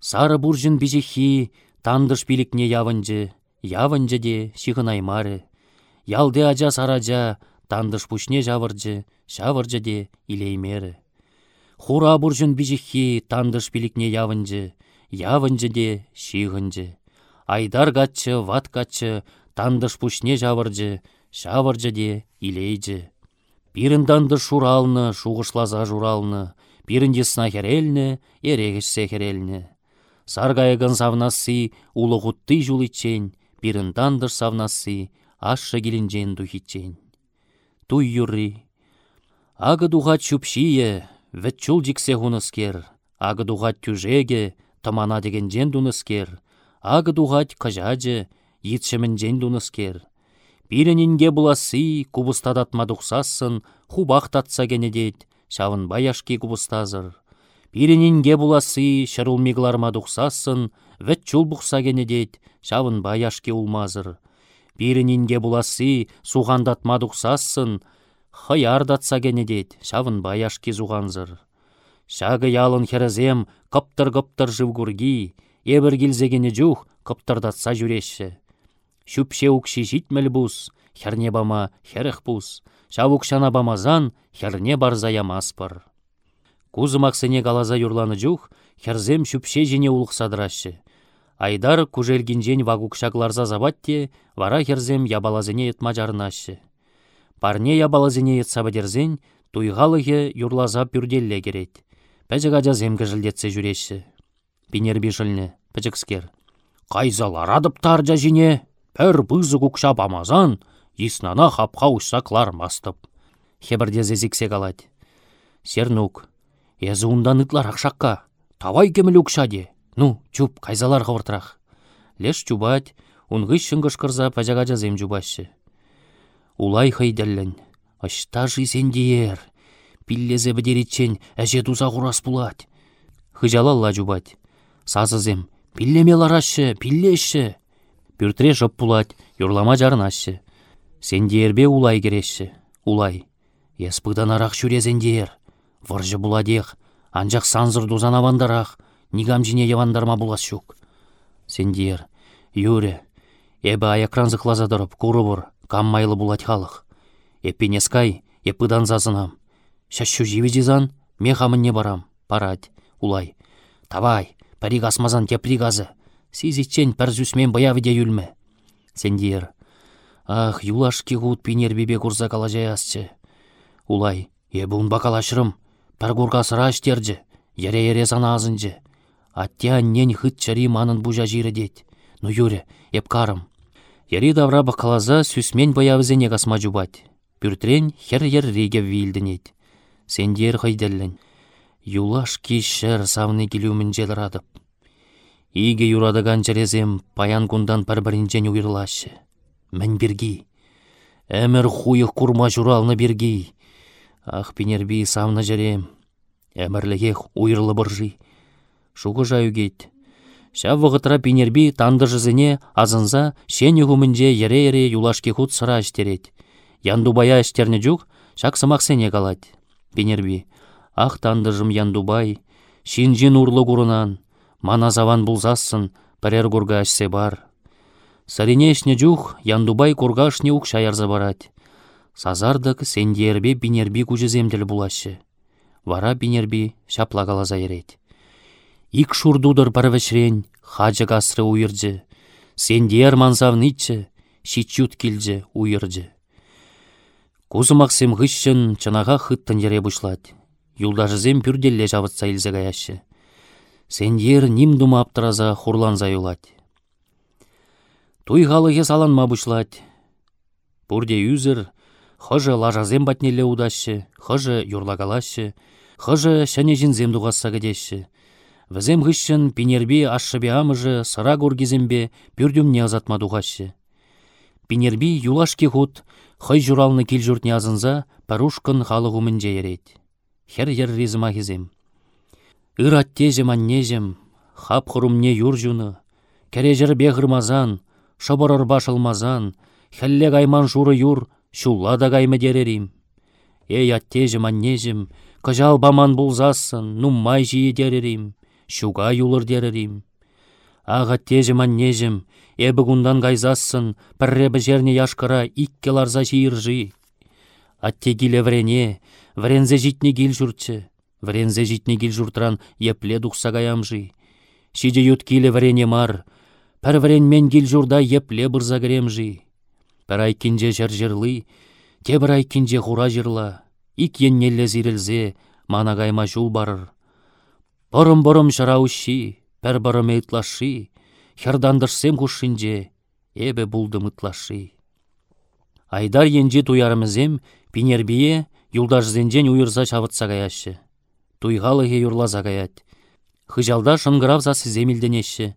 Сары буржын бижехи, тандыш билікне явынжы, явынжы де шиғынаймары. Ялде ажа саража, тандыш пушне жавыржы, шавыржы де илеймері. Хура буржын бижихи тандыш билікне явынжы, явынжы де шиғынжы. Айдар гатчы, ват гатчы, тандыш пушне жавыржы, шавыржы де илейжі. Пирін данды шуралны, шуғышлаза журалны, пирінде сна херелні, ерегішсе херелні. Саргайығын савнасы, улы ғутты жуличен, пирін савнасы, ашшы келінжен духичен туй юрри. Ағы дуға чупшие, вәт чул жіксе хуныскер, ағы дуға тюжеге, тамана деген жен дуныскер, ағы дуға кажажы, етшімін жен дуныскер. Пиренинге буласы кубыстадатма дұқсасын, хубақ татса кенедет, шавын баяшки кубыстазыр. Пиренинге буласы шырылмигларма дұқсасын, вәт чул бұқса кенедет, шавын баяшки улмазыр. Пиренинге буласы суғандатма дұқсасын, хыярдатса кенедет, шавын баяшки зуғанзыр. Шагы ялын херезем кыптыр-кыптыр живгурги, ебір келзегені жух кыптырдатса жүреші. Шүпше укши житмел бус, херне бама херех бус, шавукшана бамазан херне барзаямаспыр. Кузымақсыне галаза юрланы жух, херзем шүпше жіне улықсадырашы. Айдар кужелгинжен вагукшакларза забатте, вара херзем ябалазыне етма жарынашы. Парне ябалазыне етсабадерзен, туйғалығы юрлаза пюрделле керет. Пәжі ғажа земгі жылдетсе жүреші. Пинер бишілні, пәжікскер. Қайзалар адып таржа жіне, пәр бұзы күкша бамазан, иснана хапқа ұшсаклар мастып. Хебірде зезіксе қалады. Сернук, езі ұндан ақшаққа, тавай кеміл ұкшаде. Ну, чуп, қайзалар ғывыртырақ. Леш чубать, ұнғыш шыңғыш кырза пәжіға жазем жубашы. Улай хайдәллән, ашта жисендер, пиллезе бідеретчен әже туза құрас бұлад. Хыжалалла жубать. Сазызем, пиллеме ларашы, пиллеші. Пүртре жып бұлад, юрлама жарынашы. Сендербе улай кереші, улай. Еспыдан арақ шүрезендер. Варжы буладех, анжақ санзыр дузан авандарақ, нигам жіне евандарма булас шук. Сендер, юре, эбі аякран зықлазадырып, курыбыр, каммайлы булать халық. Эппенескай, епыдан зазынам. Шашу живезизан, не барам, парать, улай. Тавай, парик асмазан тепригазы. Сизичен пәрзүсмен баявыде юлме. Сендер. Ах, юлашки гуд пинер бебе курза калажаясчы. Улай, ебун бакалашырым. Курга сыраш терджі. Ере-ере сана азынжы. Аття нен хыт чари манын бужа жиры дет. Ну юре, еп карым. Яри давра бақалаза сүсмен баявызене касма жубать. Пүртрен хер-ер реге вилдінет. Сендер хайделлен. Юлаш кишер савны келумін радып. Иге юрадаган жерезем паян кундан пір-бірінжен уйырлашы. Мен бірги. Әмір хуйық курма журалны бірги. Ах, пенерби савны жерем. Әмірлігех уйырлы бұржи. Шуғы жаю кейт. Ша вғытра пенерби танды жызыне азынза шен юғымынже ере-ере юлашки худ сыра аштерет. Яндубая аштерні жүк, шак сымақсене калать. Пенерби. Ах тандыжым яндубай, шинжин урлы курынан, мана заван булзасын, пірер курга ашсе бар. Саринешне жух, яндубай кургашне ук шаярза барать. Сазардык сендербе бинерби кужеземділ булашы. Вара бинерби шаплагалаза ерет. Ик шурдудыр парвешрен, хаджы касры уйырджы. Сендер мансавнычы, шичют килджі уйырджы. Кузымақсем ғышшын чынаға хыттын ере. Юлдашызем пүрделле жавытса илзе гаяшы. Сендер ним дума аптыраза хурланза юлад. Туй халығы саланма бұшлад. Пурде юзір, хыжы лажазем батнеле удашы, хыжы юрлагалашы, хыжы шәне жінзем дуғасса. Візем ғышшын пинербе ашшыбе амыжы сыра көргезембе пүрдімне азатма дуғашы. Пинерби юлашки худ, хый журалны кил журтне азынза, парушкын халығу мінже ерет. Хер ер ризыма хизем. Ыр аттезем аннезем, хап хұрумне юр жуны, кережір беғырмазан, шабырыр башылмазан, хәлле гайман журы юр, шулла да гаймы дерерим. Эй аттезем аннезем, кыжал баман булзасын, нуммай жиі дерерим, шуга юлыр дерерим. Ақ аттезем аннезем, Эбі күндан гайзасын, пірребі жерне яшқыра икке ларза жиыржи. Атте киле врене, врензе житне кил жүртчі. Врензе житне кил жүртран епле дұқса гаямжи. Шиде ют киле врене мар, пір врен кил жүрда епле бұрза кіремжи. Пір айкинже жер жерлы, те бір айкинже хура жырла. Ик зирілзе, мана гайма жул барыр. Борым-борым шырауши, пір борым eiтлаши, хердандырсем хушшинже, эбе булды мытлаши. Айдар енже туярымызем, пинербие юлдашзенжен уйырса чавытса гаяшы. Туйғалығы юрлаза гаят. Хыжалда шынгыравза сіземілденеші.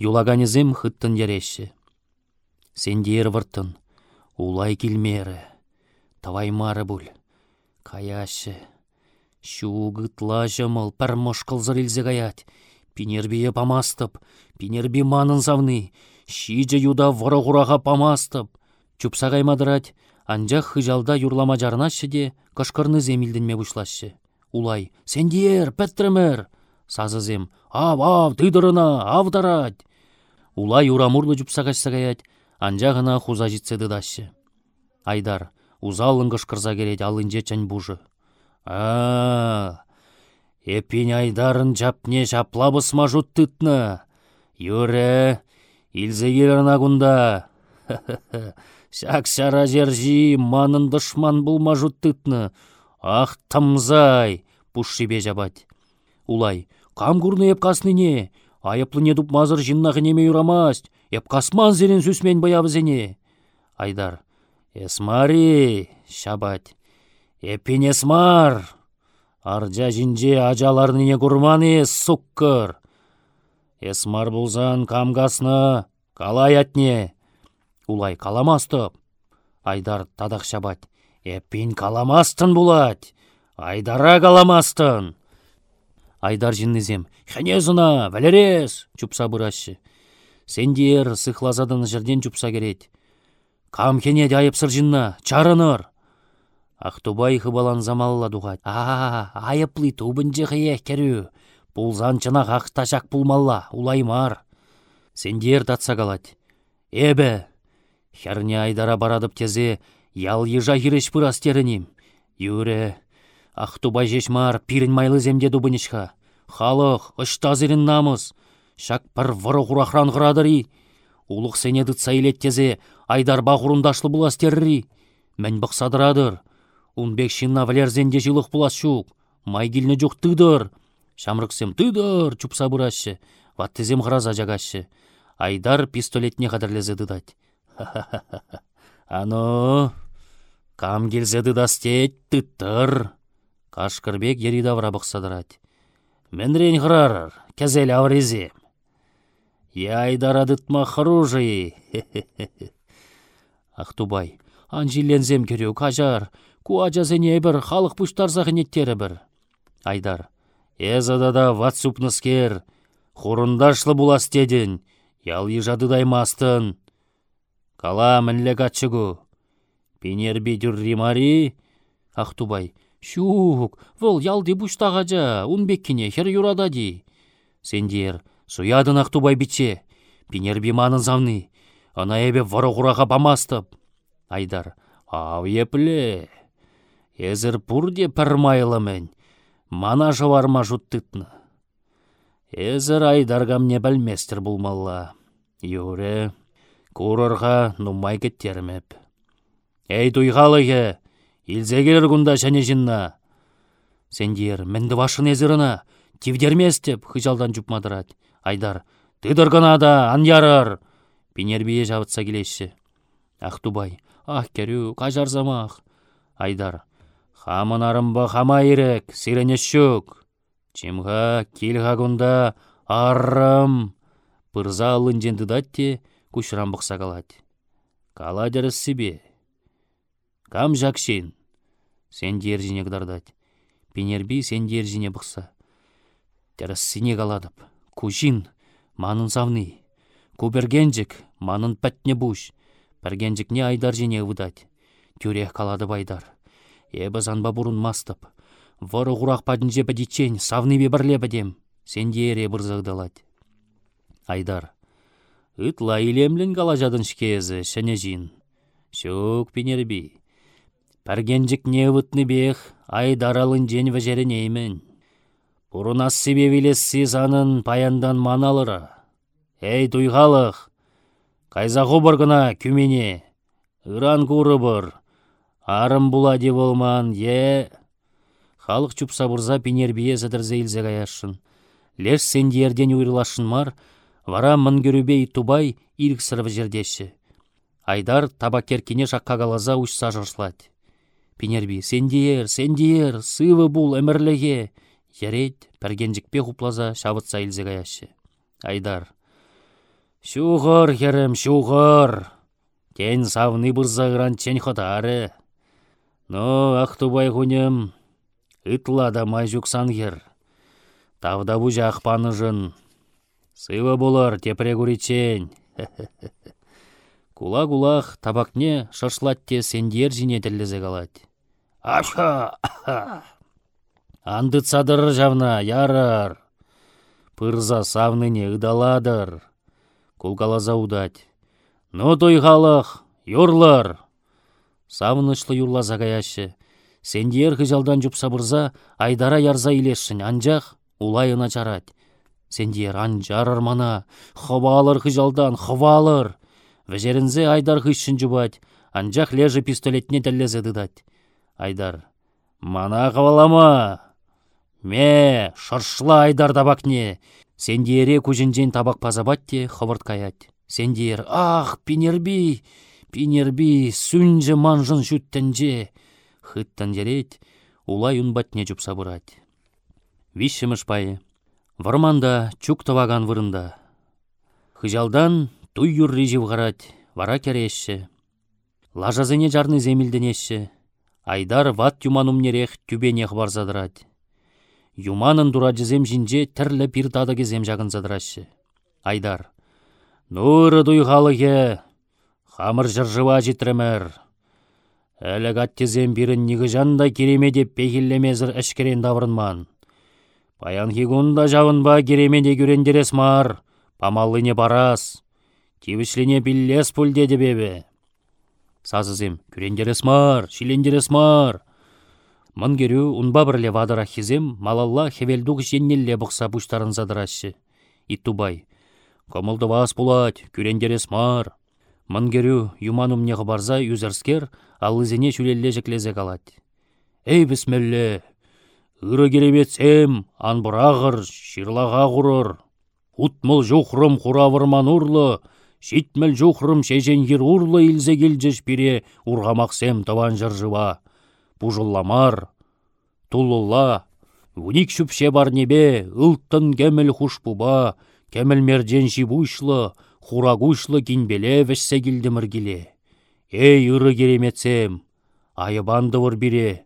Юлаганезем хыттын ереші. Сендер выртын. Улай келмері, таваймары бұл. Каяшы. Шуғытла жымыл, пір мұшқылзыр илзе каят. Пинербие памастып, пинерби манын завны. Шиже юда вұры памастып. Чупса каймадырать, анжақ хыжалда юрлама жарнашы де, кышкырны земілдінме бұшлашы. Улай, сендер, пәттірімір. Сазызем, ав, ав, тыдырына, авдарать. Улай урамурлы жупсағаш каят, анжа ғына хуза дашы. Айдар, узалын кышкырса керет алынже чань бужы. А, эпин айдарын жапне жаплабыс мажут тытны. Юре, илзе келерна кунда. Шак шара жержи, манын дышман бұл мажут тытны. Ах, тамзай, пушшибе жабать. Улай, кам курны еп касныне, айыплы не туп мазыр жиннағы неме юрамаст, еп касман зерен сүсмен баябызене. Айдар, эсмари, шабать. Эппен эсмар. Аржа жинже ажаларныне курманы, суккыр. Эсмар булзан камгасны, калай атне. Улай каламастып. Айдар тадақ шабать. Эппин каламастын булать. Айдара каламастын. Айдар жиннезем. Хәне зына, вәлерес, чупса бұрашы. Сендер сыхлазадан жерден чупса керет. Кам хене айыпсыр жинна, чарыныр. Ақтубай хыбалан замалла дуғат. А, айыплы тубынжы хые керю. Пулзанчына қақташақ пулмалла, улаймар. Сендер татса калать. Эбі, херне айдара барадып тезе, ял ежа хиреш пырас терінім. Юре, Ақтубай жешмар пирін майлы земде дубынышха. Халық, ұштазырын намыз. Шак пір вұры құрақран ғырадыры. Улық сене дытса тезе, айдар бағырындашлы бұлас террі. Мән бұқсадырадыр. Унбек шинна валерзенде жылық бұлас шук. Майгилне жоқ тыдыр. Шамрықсем тыдыр, чупса бұрашы. Ваттезем ғыраза жагашы. Айдар пистолетне қадырлезе дыдать. Ано, кам келзе дыдастет тыттыр. Кашкырбек еридавра бұқсадырать. Менрен ғырар, кәзел аврезем. Яйдара дытма хружи. Ақтубай, анжилензем кереу кажар, куажазене бір халық пұштарзағы неттері бір. Айдар, езада да ватсупныскер, хұрындашлы бұлас дедін, ял ежадыдаймастын. Кала мінлі гатчыгу. Пенерби дүрримари, Ақтубай, Шук, вол ялды буштағажа, унбеккіне хер юрада ди. Сендер, суядын ақтубай биче, пинер биманын завны, ана эбе варағураға бамастып. Айдар, ау епле, езір пурде пірмайлы мен, мана жаварма жұттытны. Езір айдаргам не білместір бұлмалла. Юре, курырға нумай кеттермеп. Эй, туйғалығы, Илзегер күнда және жинна. Сендер, мінді башын езіріна, тивдермес деп хыжалдан жұпмадырат. Айдар, тыдыргына да, анярыр. Пенербие жабытса келеші. Ақтубай, ах керю, замақ. Айдар, хамын арымба хама ерек, шук. Чимға, келға күнда, арым. Пырза алын жендідатте, күшрам бұқса калады. Кала дәріс себе. Кам жакшин? сен держине кдардать. Пенерби сен держине бұқса. сине каладып. Кужин, манын савны. Кубергенжік, манын пәтне буш. Пәргенжік не айдар жіне выдать. Тюрех калады байдар. Эбі занба бұрын мастып. Вұры ғурақ падын жепі дичен, савны бебірле бәдем. Сен дере бұрзығдалад. Айдар. Ытла илемлін калажадын шкезі, шәне жин. Шук пенерби. Пәргенжік не ұтны бех, ай даралын жен вәжерінеймін. Бұрынас себевілес анын паяндан маналыра. Эй, туйғалық, қайзағу бұргына күмене, ұран күрі бұр, арым бұлади болман, е... Халық бұрза пенербие зәдірзе илзе ғаяшын. Леш сендерден уйрылашын мар, вара мынгөрүбей тубай илік сырвы жердеші. Айдар табакеркене жаққа қалаза ұшса жыршлады. Пенерби, сендер, сендер, сывы бул әмірліге. Ярет, пәргенжікпе құплаза, шабытса илзе Айдар. Шуғыр, херім, шуғыр. тен савны бұрзағыран чен хотары. Но ақтубай хунем, ытла да май жүксангер. Тавда бұ жақпаны жын. Сыва болар тепре күречен. Кула-кулах табакне шашлатте сендер жіне тіллізе қалады. Аша! Анды цадыр жавна, ярар. Пырза савныне ыдаладыр. Кулгалаза удать. Ну тойғалық, юрлар! Савынышлы юрла загаяшы. Сендер хыжалдан жұп сабырза, айдара ярза илешшін, анжақ улайына чарать. Сендер анжар армана, хывалыр хыжалдан, хывалыр. Вежерінзе айдар хыщын жұбать, анжақ лежі пистолетне дәллезе дыдать. Айдар, мана хывалама! Ме, шыршла айдар табакне, сендере күжінжен табак пазабат те хывырт каять. Сендер, ах, пинерби, пинерби, сүнжі манжын шүттенже. Хыттан жерет, улай унбатне жұп сабырать. Вишшіміш пайы. Варманда чук таваган вырында. Хыжалдан туй юрри живғарать, вара керешші. Лажазыне жарны земілденешші. Айдар ват юманумнерех түбенех барзадырать. Юманын дураджызем жинже тірлі пир тады кезем жағын задырашы. Айдар. Нұры дуйғалығы, хамыр жыржыва житремер. Әлі гаттезем бірін нигі жанда кереме деп пейхіллемезір ішкерен давырынман. Паян хигунда жавынба кеременде күрендерес мар, памаллыне барас. Тивішлене биллес пұл деді бебе. Сазызем, күрендерес мар, шилендерес мар. Мын керу унба бірле вадыра хизем, малалла хевелдуг женнелле бұқса бұштарын задырашы. Иттубай. Комылды вас пулать, күрендерес мар. Мын керу юманумнеғы барза юзерскер, аллызене шүлелле жеклезе калать. Эй, бісмелле, ыры кереметсем, анбырағыр, ширлаға құрыр. Утмыл жухрым хуравырман урлы, шитміл жухрым шежен ер урлы илзе келжеш бире урғамақсем таван жыржыва. Пужылламар, тулылла, уник шүпше бар небе, ылттын кеміл хушпуба, кеміл мерден хурагушлы кинбеле вешсе. Эй, ыры кереметсем, айыбандывыр бире,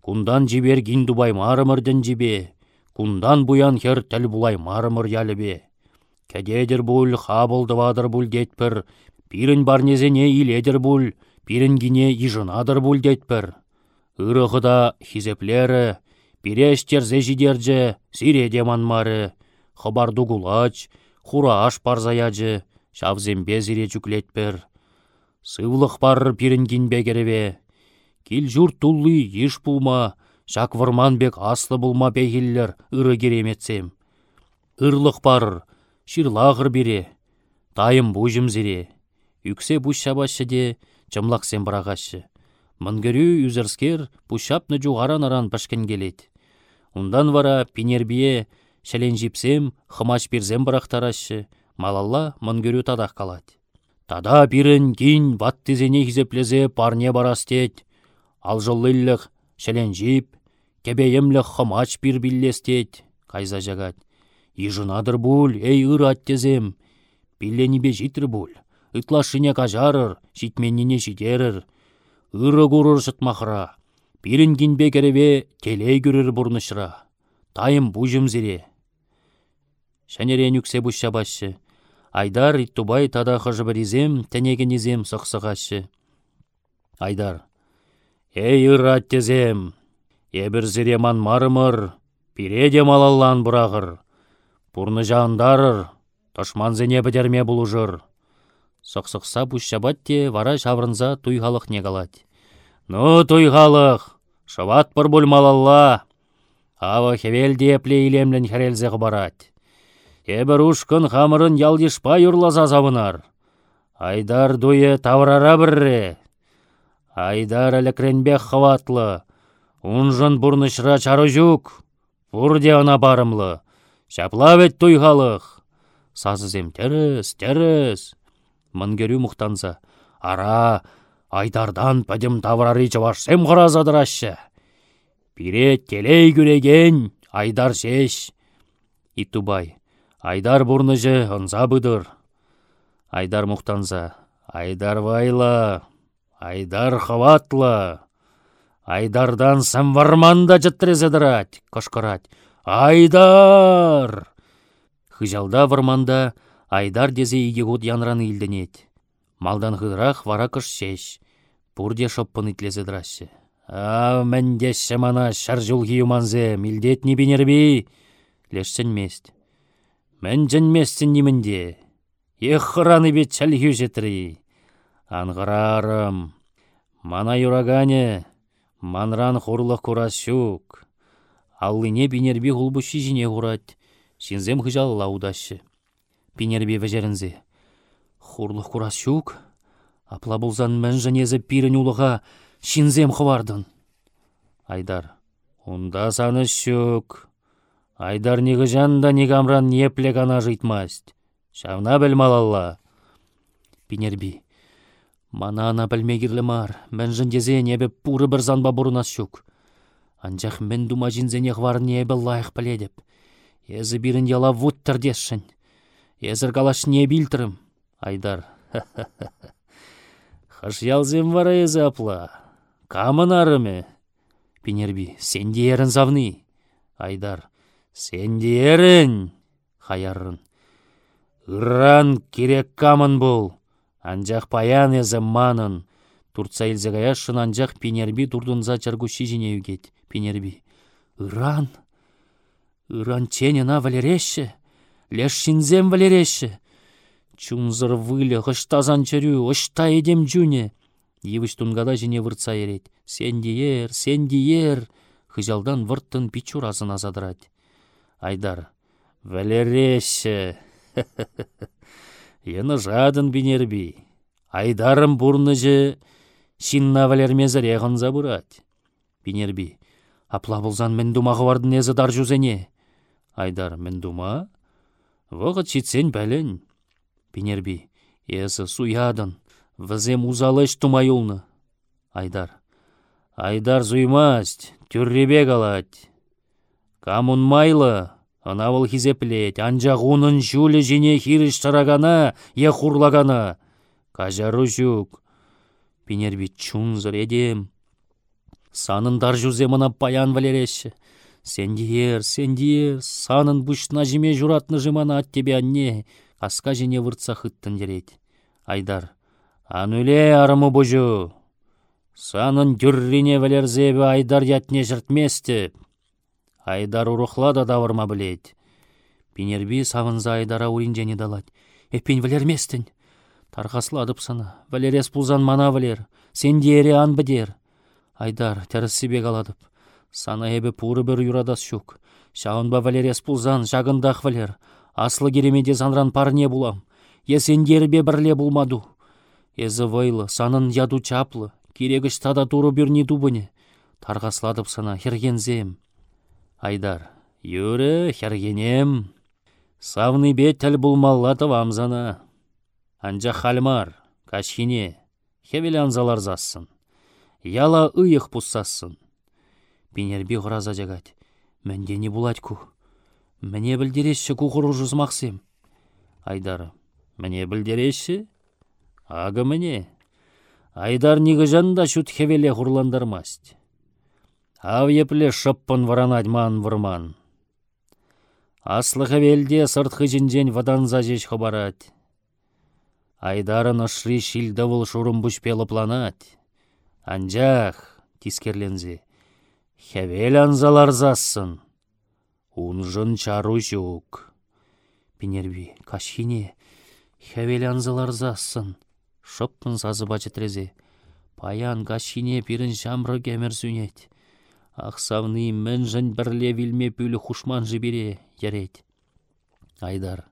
Кундан жибер гиндубай марымырдын жибе, кундан буян хер тіл булай марымыр ялыбе. Кәдедір бұл, хабылдывадыр бұл детпір, пирін барнезене иледір бұл, пирін гине ижынадыр бұл детпір. Ырығыда хизеплері, пирештерзе жидерже, сиреде манмары, хабарду гулач, хурааш парзаячы, шавзембе зире жүклетпір. Сывлық бар пирін гинбе кереве, Кил жұрт тулли еш пулма, жак бек аслы булма бейгеллер ыры кереметсем. Ырлық бар, ширлағыр бере, тайым бұжым зере. Үксе бұш шабашы де, жымлақсен бірағашы. Мынгөрі үзірскер бұшапны жуғаран аран пашкен келет. Ундан вара пинербие, шәлен жипсем, хымаш бірзем бірақтарашы, малалла мынгөрі тадақ калат. Тада бірін кин ваттызене хизеплезе парне барастет, алжыллылық шәленжип, кебейімлі хымач бір биллестет, кайза жагат. Ижынадыр бұл, эй ыр аттезем, бе житір бұл, ытлашыне кажарыр, житменіне жидерір, ыры күрір жытмақыра, бірін кенбе кереве телей көрір бұрнышыра, тайым бұжым зіре. Шәнерен үксе бұшша башы, Айдар иттубай тада хыжыбыризем, тәнегенізем сықсығашы. Айдар, Эй, аттезем, ебір зіреман марымыр, пиреде малаллан бұрағыр. Пурны жандарыр, тошман зене бідерме бұлыжыр. Соқсықса бұшшабатте вара шаврынза туйғалық негалать. Ну, туйғалық, шыват бір бұл малалла. Ава хевел депле илемлен хәрелзе барать. Ебір ушкын хамырын ялдишпа юрлаза завынар. Айдар дуе таврара бірре. Айдар әлікренбек хватлы. Унжын бұрнышыра чары жүк. Бұрде ана барымлы. Шаплавет туйғалық. Сазызем теріс, теріс. Мынгерю мұқтанса. Ара, айдардан пәдім таврары чавашсем қыразадырашы. Пире телей күреген, айдар шеш. Итубай, айдар бұрныжы ынза бұдыр. Айдар мұқтанса. Айдар вайла, айдар хаватла. Айдардан самварманда жыттырезе дырать, кошкырать. Айдар! Хыжалда варманда айдар дезе гуд янраны илденет. Малдан хыдырах вара кыш сеш. Пурде шоппын итлезе драще. А, мәндесі мана шаржулги юманзе, милдет не бенерби. Лешсен мест. Мен мессен немінде. Ех хыраны бет чәлхю жетірі. Анғырарым. Мана юрагане. Манран хурлық курасюк. Аллыне бинерби хулбуши жине хурать. Шинзем хыжал лаудашы. Бинерби вежерінзе. Хурлық курасюк. Апла бұлзан мән женезі пирін улыға шинзем хвардын. Айдар. Унда саны щук. Айдар ниғы жанда нигамран непле гана житмасть. Шавна біл малалла. Бинерби. Мана ана білмегірлі мар, мән жіндезе небе пуры бір занба бұрынас шук. Анжақ мен дума жинзене хвар небе лайық біледіп. Езі бірін яла вуттыр десшін. Езір калаш не білтірім. Айдар. Хаш ялзем вара езі апла. Камын арымы? Пенерби, сен де ерін завны. Айдар. Сен де ерін. Хаярын. Иран керек камын бұл. Анжақ паян езі манын. Турца илзегаяшын анжақ пенерби турдунза чаргуши жинеугет. Пенерби. Иран. Иран ченена валереші. Леш шинзем валереші. Чунзыр вылі, ғыштазан чырю, ұшта едем жүне. Евіш тунгада жіне выртса ерет. Сен дейер, сен дейер. Хыжалдан вырттын пичурасын азадырать. Айдар. Валереші. Ені жадын бинерби. Айдарым бурныжы шинна валермезір еғынза бұрат. Бинерби. Апла бұлзан мен думағы вардын езі дар жүзене. Айдар, мен дума? Вғыт читсен бәлін. Бинерби. Езі суядын. Візем узалыш тумайулны. Айдар. Айдар зуймасть, түрребе қалать. Камун майлы, Анавыл хизеплет, анжақ унын жүлі жіне хиріш тарагана, е хурлагана. Кажару жүк. Пинербит чунзыр едем. Санын дар жүзе мына паян валереші. Сендиер, сендиер, санын бұшна жеме журатны жымана ат тебе анне. Аска жіне выртса хыттын дерет. Айдар. Ануле арымы бұжу. Санын дүррине валерзебі айдар ятне жыртместі. Айдар урухлада давырма білет. Пинерби савынза айдара урин жені далат. Эппен валерместін. Тарғасладып сана. Валерес пулзан мана валер. Сен дере ан бідер. Айдар тәріс себе каладып. Сана эбі пуры бір юрадас шук. Шағынба валерес пулзан жағындақ валер. Аслы керемеде санран парне булам. Есен дербе бірле булмаду. Езі вайлы, санын яду чаплы. Керегіш тада туры бірні дубыне. Тарғасладып сана хергензем. Айдар, юрі хергенем. Савны бет тіл бұлмаллатып амзана. Анжа халмар, кашхине, хевел анзалар зассын. Яла ыйық пұссасын. Пенерби ғыраза жагать. Мәнде не булать ку. Мәне білдереші кухыру жүзмақсем. Айдар, мәне білдереші? Ағы мәне. Айдар нигі жанда шут хевеле хурландармасть. Ав епле шыппын варанать ман вырман. Аслығы велде сыртқы жінжен вадан зажеш хабарать. Айдарын ұшри шилдавыл шурым бұшпелі планать. Анжақ, тискерлензе, хевел анзалар зассын. Унжын чару жүк. Пинерби, кашхине, хевел анзалар зассын. Шыппын сазы бачытрезе. Паян кашхине пирін жамры кемір сүнет. Ақсавны мен жын бірле вилме пүлі хушман жібере, ярет. Айдар,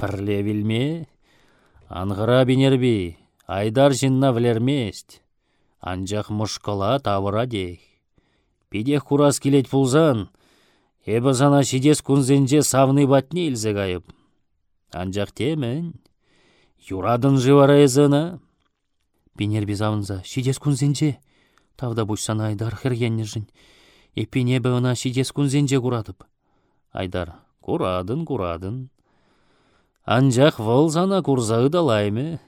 бірле вилме? Аңғыра бинерби, айдар жынна вілермест. Анжақ мұшқыла тавыра дех. Пидех курас келет пулзан, эбі зана шидес күнзенже савны батне илзе гайып. Анжақ темен, юрадын живара езіна. Бинерби завынза, шидес күнзенже, тавда бұшсана айдар хергенне бәуна шидес күнзенже курадып. Айдар, курадын, курадын. Анжақ вăл сана курзағы далаймы.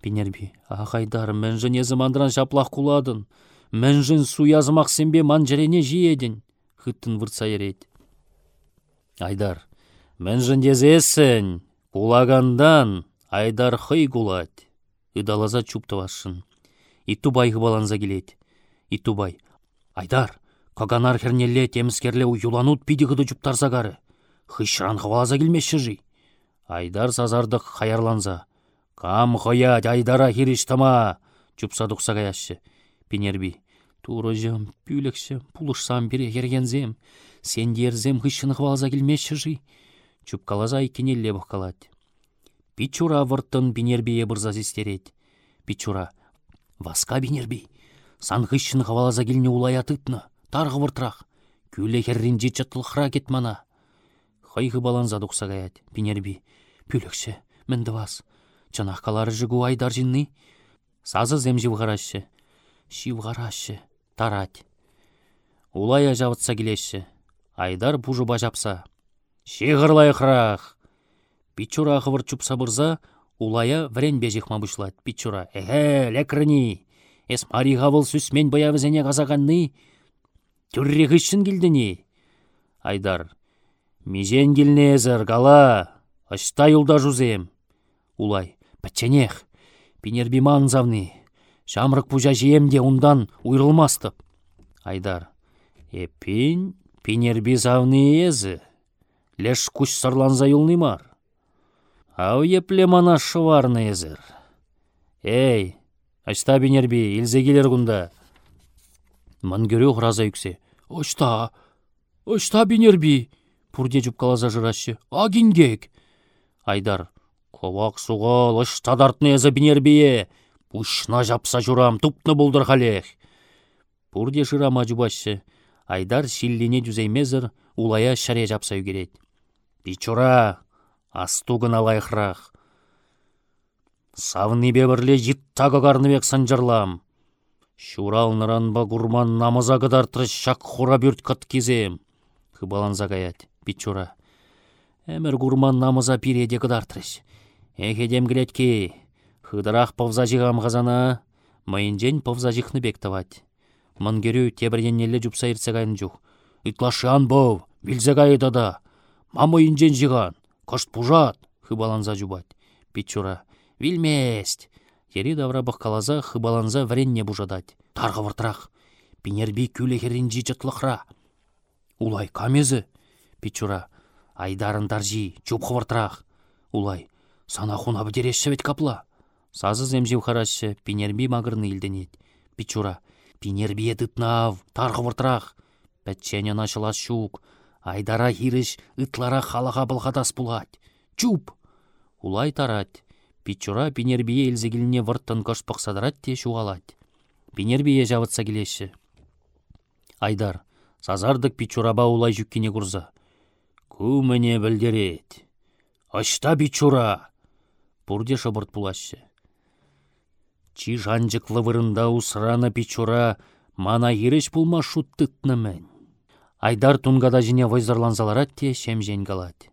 Пинерби, ах Айдар, мэнжін езі мандран шаплақ куладын. Мэнжін су язымақ сенбе манжырене жиедін. Хыттын выртса ерет. Айдар, мэнжін дезесін, кулагандан Айдар хый кулать. Ыдалаза чуптывашын. Итубай хыбаланза келет. Итубай, Айдар, каганар хернелле теміскерле юланут пиді кыды жуптарсагары. Хышран хвалаза келмешші жи. Айдар сазардық хаярланза. Кам хоять айдара хириштама. Чупса дұқса каяшы. Пинерби. Турыжым, пүлікші, пулышсам бере ергензем. Сен дерзем хышын хвалаза келмешші жи. Чупкалаза икенелле бұққалады. Пичура вұрттын бинербие бұрза зестерет. Пичура. Васка бинерби. Сан хышын хвалаза келне улаятытны. Тарғы вұртырақ. Күлі херринжи кет мана. Хайхы баланза дұқса гаят. Бинерби. Пүлікші, мінді вас. Чанаққалары жігу айдар жинны. Сазы зем живғарашы. Шивғарашы. Тарать. Улая жавытса келеші. Айдар пужы бажапса. Шиғырлайқырақ. Пичура хывыр чупса бұрза, улая врен бежек мабышлат. Пичура. Эхе, лекріні. Эс мари ғавыл сүсмен баявызене қазағанны. Түррек үшін келдіні. Айдар. Мижен келіне әзір, гала. Ашта юлда жузем. Улай. Пәтченех. Пинерби манзавны. Шамрық пужа жиемде ундан уйрылмасты. Айдар. Эпин пинерби завны езі. Леш күш сарланза юлны мар. Ау епле мана шыварны езір. Эй, ашта пинерби, илзе келер күнда. Мангөрі ғраза юксе. Ашта, ашта пинерби. Пурде жупкалаза жырашы. Агингек. Айдар. Ковақ суғал, ашта дартны езі пинербие. Пушна жапса журам, тупны болдыр халех. Пурде жырама жубашы. Айдар шиллине жүзеймезір, улая шаре жапса үгерет. Бичура, астугын алайхрақ. Савны бебірле життағы қарныбек санжарлам. Шурал ба гурман намыза кыдартырыш шак хура бүрт кыт кезем. Хыбаланза гаят, бичура. Әмір гурман намыза пиреде кыдартырыш. Эхедем гілетке, хыдырақ павза жиғам ғазана, майынжен павза жиқны бек тавать. Мангерю тебірденнелі жупса ирцегайын жух. Итлашан бов, вилзегайыда да. Мама инжен жиған, кышт пужат, хыбаланза жубать. Пичура, вилмест. Ери давра баққалаза хыбаланза вренне бужадать. Тарғы выртырақ. Пинерби күлі херінжи жытлықра. Улай камезі? Пичура, айдарын даржи, чуп хвыртырақ. Улай, сана хуна бідереші вет капла. Сазы земжев харашы, пинерби мағырны илденет. Пичура, пинерби едытнав, тарғы выртырақ. Пәтченен ашылас шук, Айдара хиріш ытлара халаға бұлғадас бұлғад. Чуп! Улай тарат. Пичура пинербие елзегіліне вұрттын көшпық садарат те шуғалад. Пинербие жавытса келеші. Айдар, сазардық пичураба улай жүккене күрза. Күміне білдерет. Ашта пичура! Пурде шабырт бұлашы. Чи жанжықлы вырында усраны пичура, мана ереш бұлма шуттытны мән. Айдар тунгада жіне войзарланзаларат те шемжен галат.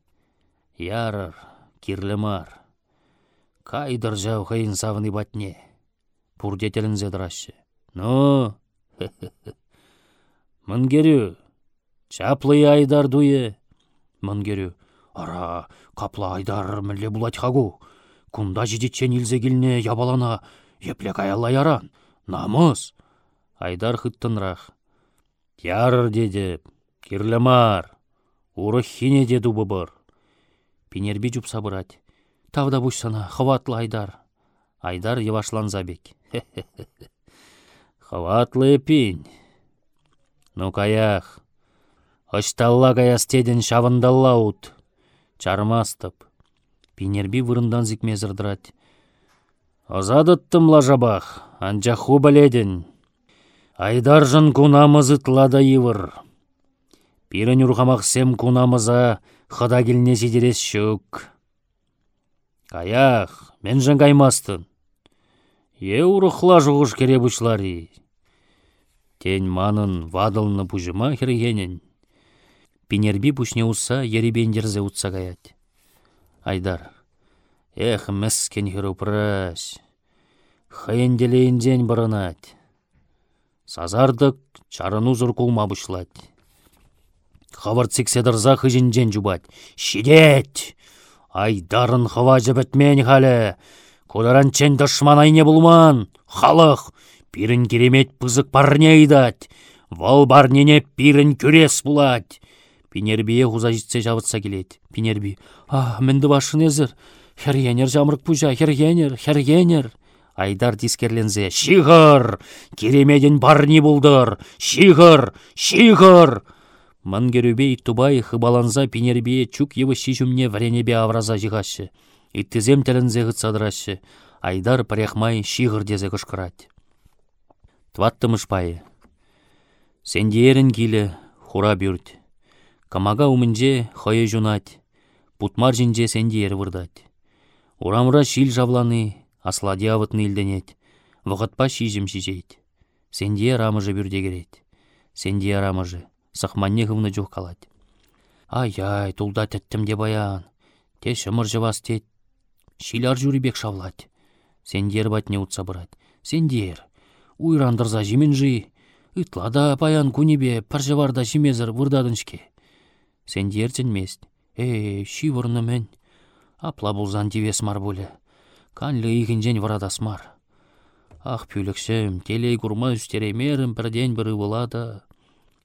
Ярыр, кирлемар. Кайдыр жау хайын савыны батне. Пурдетелін зедрашы. Ну, Мынгерю, чаплы айдар дуе. Мынгерю, ара, капла айдар мүлле булать хагу. Кунда жидетчен келіне ябалана, еплек аялла яран. Намыс. Айдар хыттынрақ. Ярыр дедіп, Кирлемар, уры хине де дубы бұр. Пенерби жұп сабырать. Тавда сана, хаватлы Айдар. Айдар евашланза бек. Хаватлы пин. Ну каях. Ышталла каяс теден шавындалла ут. Чармастып. Пенерби вырындан зикмезірдірать. Озадыттым лажабах, анжаху біледін. Айдар жын кунамызы тлада йывыр. Пирен сем кунамыза келіне сидерес шөк. Каях, мен жын каймастын. Урықла жұғыш кере бұшлары. Тен манын вадылны бұжыма хергенін. Пинерби пушне ұса еребендерзе утса Айдар. Эх, мәскен херупраш. хыенделейінзен бұрынат. Сазардық чарынузыр кулма бұшлат. Хаварцик седырза хыжинжен жубать. Шидет! Айдарын хыважы бітмен халі. Кударанчен дышман айне булман. Халық! Пирін керемет пызык парне айдат. Вал барнене пирін күрес булать. Пинербие хуза житсе жабытса келет. Пинерби. А, мінді башын езір. Хергенер жамрык пужа, хергенер, хергенер. Айдар дискерлензе. Шиғыр! Керемеден барни булдыр! Шиғыр! Шиғыр! Мангерюбей тубай хыбаланза пинербие чук евы шишумне вренебе авраза жигашы. Иттізем тілінзе ғытсадырашы. Айдар паряхмай шиғыр дезе кышкырать. Тваттымыш пайы. Сендерін килі хура бүрт. Камага умынже хойы жунать. Путмар жинже сендер вырдать. Урамра шил жавланы, аслади авытны илденет. Вғытпа шижім шижейт. Сенде рамыжы бүрде керет. Сенде рамыжы сахманне хывны калать. Ай-ай, тулда тәттім де баян. Те шымыр жывас тет. Шилар бек шавлать. Сендер батне утса бұрат. Сендер. Уйрандырза жимен жи. Ытлада баян күнебе паржыварда жимезір вырдадыншке. Сендер мест. Эй, ши вырны мен. Апла бұлзан дивес мар бөлі. Канлы игінжен варадас мар. Ах, пүлікшім, телей күрма үстеремерім бірден бірі болады.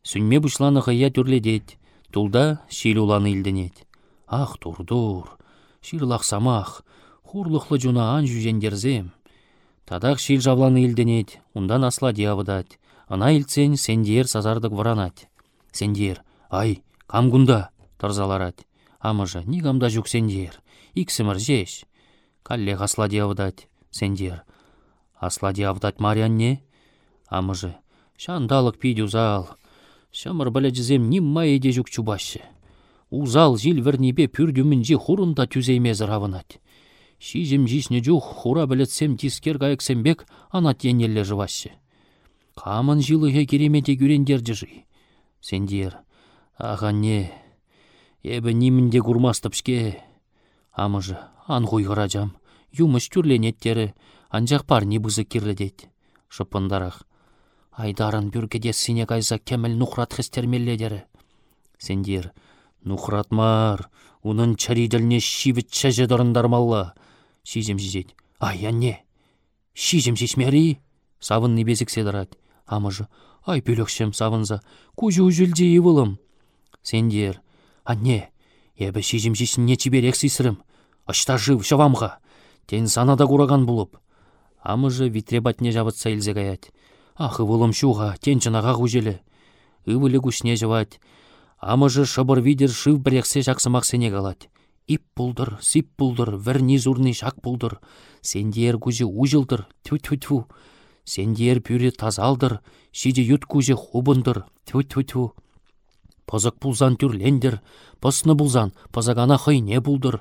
Сүнме бұшланы ғая түрледет, тулда шил уланы илденет. Ах, турдур, ширлақ самақ, хурлықлы жуна ан жүзендерзем. Тадақ шил жавланы илденет, ундан асла диявыдат. Ана илтсен сендер сазардық варанат. Сендер, ай, кам гунда, тарзаларат. Амыжа, ни гамда жүк сендер. Иксімір жеш. Калле асла диявыдат, сендер. Асла диявыдат мариан не? Амыжы, шандалық пидюзал, Шамыр біләжізем нимма еде жүк чубашы. Узал жил вернебе пүрдюмінже хурунда түзеймезір авынат. Шижім жишне жүх хура білетсем тискер бек анат енелле жывашы. Камын жылыға керемете күрендер жы. Сендер, аға не, ебі нимінде күрмастыпшке. Амыжы, ан жам, юмыш түрленеттері, анжақ пар не бұзы керледет. Шыпындарақ, Айдарын бүргеде сине кайза кемел нухрат хестермелледері. Сендер, нухратмар, унын чариділне шивіт чәжі дұрындармалла. Шизем жизет. Ай, анне, шизем жесмері? Савын небезік седірат. Амыжы, ай, бөлікшем савынза, күжі үзілде евылым. Сендер, анне, ебі шизем не чиберек сисірім. Ашта жив, шавамға. Тен санада кураган булып. Амыжы витребатне жабытса илзе гаять. Ах, вулым шуға, тенчынаға ғужелі. Үвілі күшне жывать. Амыжы шыбыр видер шыв бірексе жақсымақ сене қалать. Ип пулдыр, сип пулдыр, вірні зурны шак пулдыр. Сендер күзі ұжылдыр, тю-тю-тю. Сендер пүре тазалдыр, шиде ют күзі хубындыр, тю-тю-тю. Позық пулзан түрлендір, пысны пулзан, позагана не пулдыр.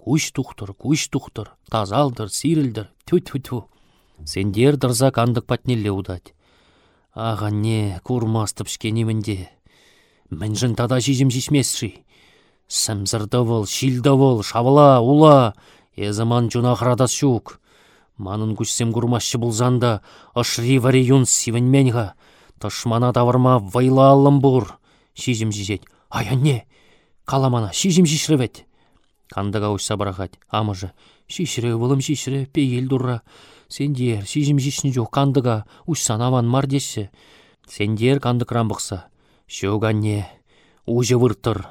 Күш тұқтыр, күш тұқтыр, тазалдыр, сирілдір, тю-тю-тю. Сендер дырза кандык патнелле удать. Ага не, курмастып шкенемінде. Міншін тада жижім жишмесші. Шилді бол, шабыла, ула, езіман жунахрадас шук. Манын күшсем курмашшы бұлзанда, ашри вари юн сивенменға. Ташмана таварма вайла алым бұр. Шижім жижет. Ая не, каламана, шижім жишревет. Кандыға ұшса барахать, амыжы. Шишре, вылым шишре, пейел дұрра. Сендер, шижім жишні жоқ кандыға, ұшсан аван мар деші. Сендер кандық рамбықса. Шоганне, уже выртыр.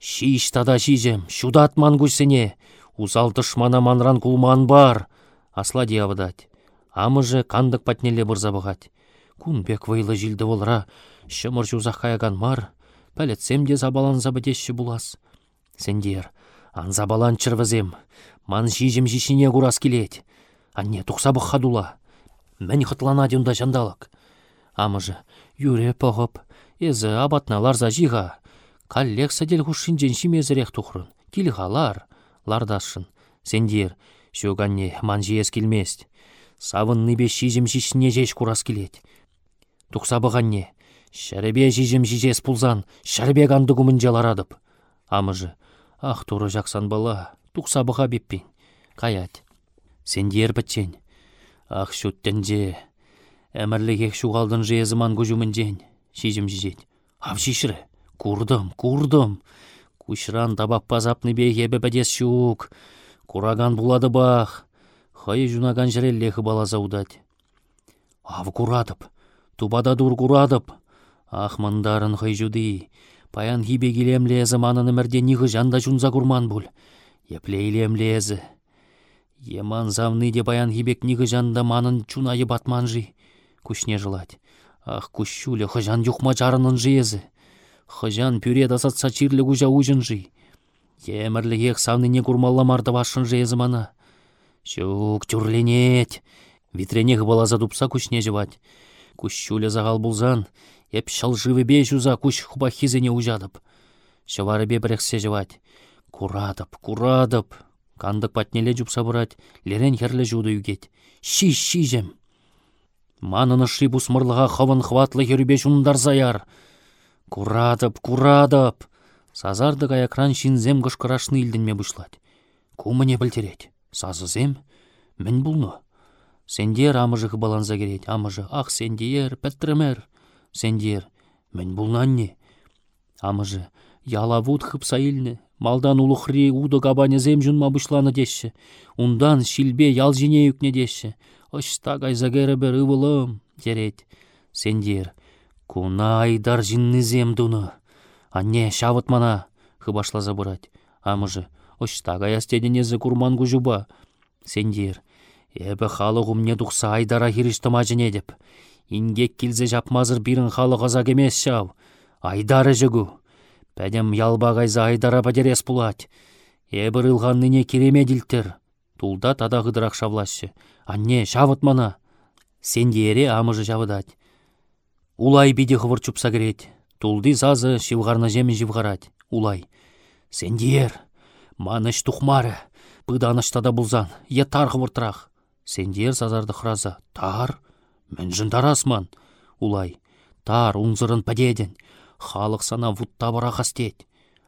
Шиш тада шижем, шудат ман күшсене. Узал тышмана манран кулман бар. Асла диявыдать. Амыжы кандық патнеле бұрза бұғать. Кунбек вайлы жилді болра, шымыр жузақ каяган мар. Пәлетсем де забалан забыдеші булас. Сендер, ан забалан чырвызем. Ман жижім жишіне курас келет. Анне тұқсабық хадула. Мән хытлана дюнда жандалык. Амыжы, юре пығып, езі абатна ларза жиға. Каллек сәдел хушинжен шимезірек тұқырын. Килғалар, лардашын. Сендер, шөганне ман жиес келмест. Савынны бе шижім жишіне жеш курас келет. Тұқсабығанне, шәребе жижім жижес пулзан, шәрбе ганды жаларадып. Амыжы, ах туры жақсан бала, тұқсабыға беппен. Каять. Сендер бітчен. Ах шуттенже. Әмірлігек шуғалдын жезіман күжімінжен. Шижім жижет. Ав шишірі. Курдым, курдым. Кушран табап пазапны бе ебі бәдес шук. Кураган булады бах. Хай жунаган жіреллехі балаза удать. Ав курадып. Тубада дур курадып. Ах мындарын хай жуды. Паян хибе келемле заманын мірде ниғы жанда жунза курман бұл. Еплейлемлезі. Еман завны де баян хибек ниғы жанда манын чунайы батман жи. Кушне жылать. Ах, кущулі, хыжан юхма жарынын жиезі. Хыжан пюре дасатса чирлі кужа ужын жи. Емірлі ех не курмалла марды башын жиезі мана. Шук тюрленет. Витренех была задупса кушне жывать. Кущулі загал булзан. Еп шалжывы бе жуза куш хуба хизене ужадып. Шывары бе бірексе жывать. Курадып, курадып. Кандык патнеле жупса бұрат, лерен херлі жуды үгет. Шиш, шижем. Маныны шибус мырлыға хавын хватлы херубе жундар заяр. Курадып, курадып. Сазарды аякран шинзем гышкырашны илдінме бұшлать. Кумыне білтерет. Сазызем? Мін бұлны. Сендер амыжығы баланза керет. Амыжы, ақ сендер, пәттірімер. Сендер, мін бұлнанне. Амыжы, ялавуд хыпса илні. Малдан улухри уды кабане зем жунма бұшланы деші. Ундан шилбе ял жіне үкне деші. Ышта кайзагері бір ывылым, дерет. Сендер, куна айдар жинны зем дуны. Анне, шавыт мана, хыбашла забырать. Амыжы, ышта каястеденезі курман күжуба. Сендер, эбі халық умне дұқса айдара хиріштіма жіне деп. Ингек килзе жапмазыр бірін халық азак емес шау. Айдары жүгу. Пәдем ялба кайза айдара падерес пулать. Эбір ылғанныне керемеділтір. Тулда тада ғыдырақ шавлашы. Анне, шавыт мана. Сендере амыжы жавыдать. Улай биде хывыр чупса керет. Тулды зазы шивғарна жемін живғарать. Улай. Сендер. Маныш тухмары. Пыданыштада бұлзан. Е тар хывыртырақ. Сендер зазарды храза. Тар. Мен жындарасман. Улай. Тар унзырын падеден халық сана вутта бара хастет.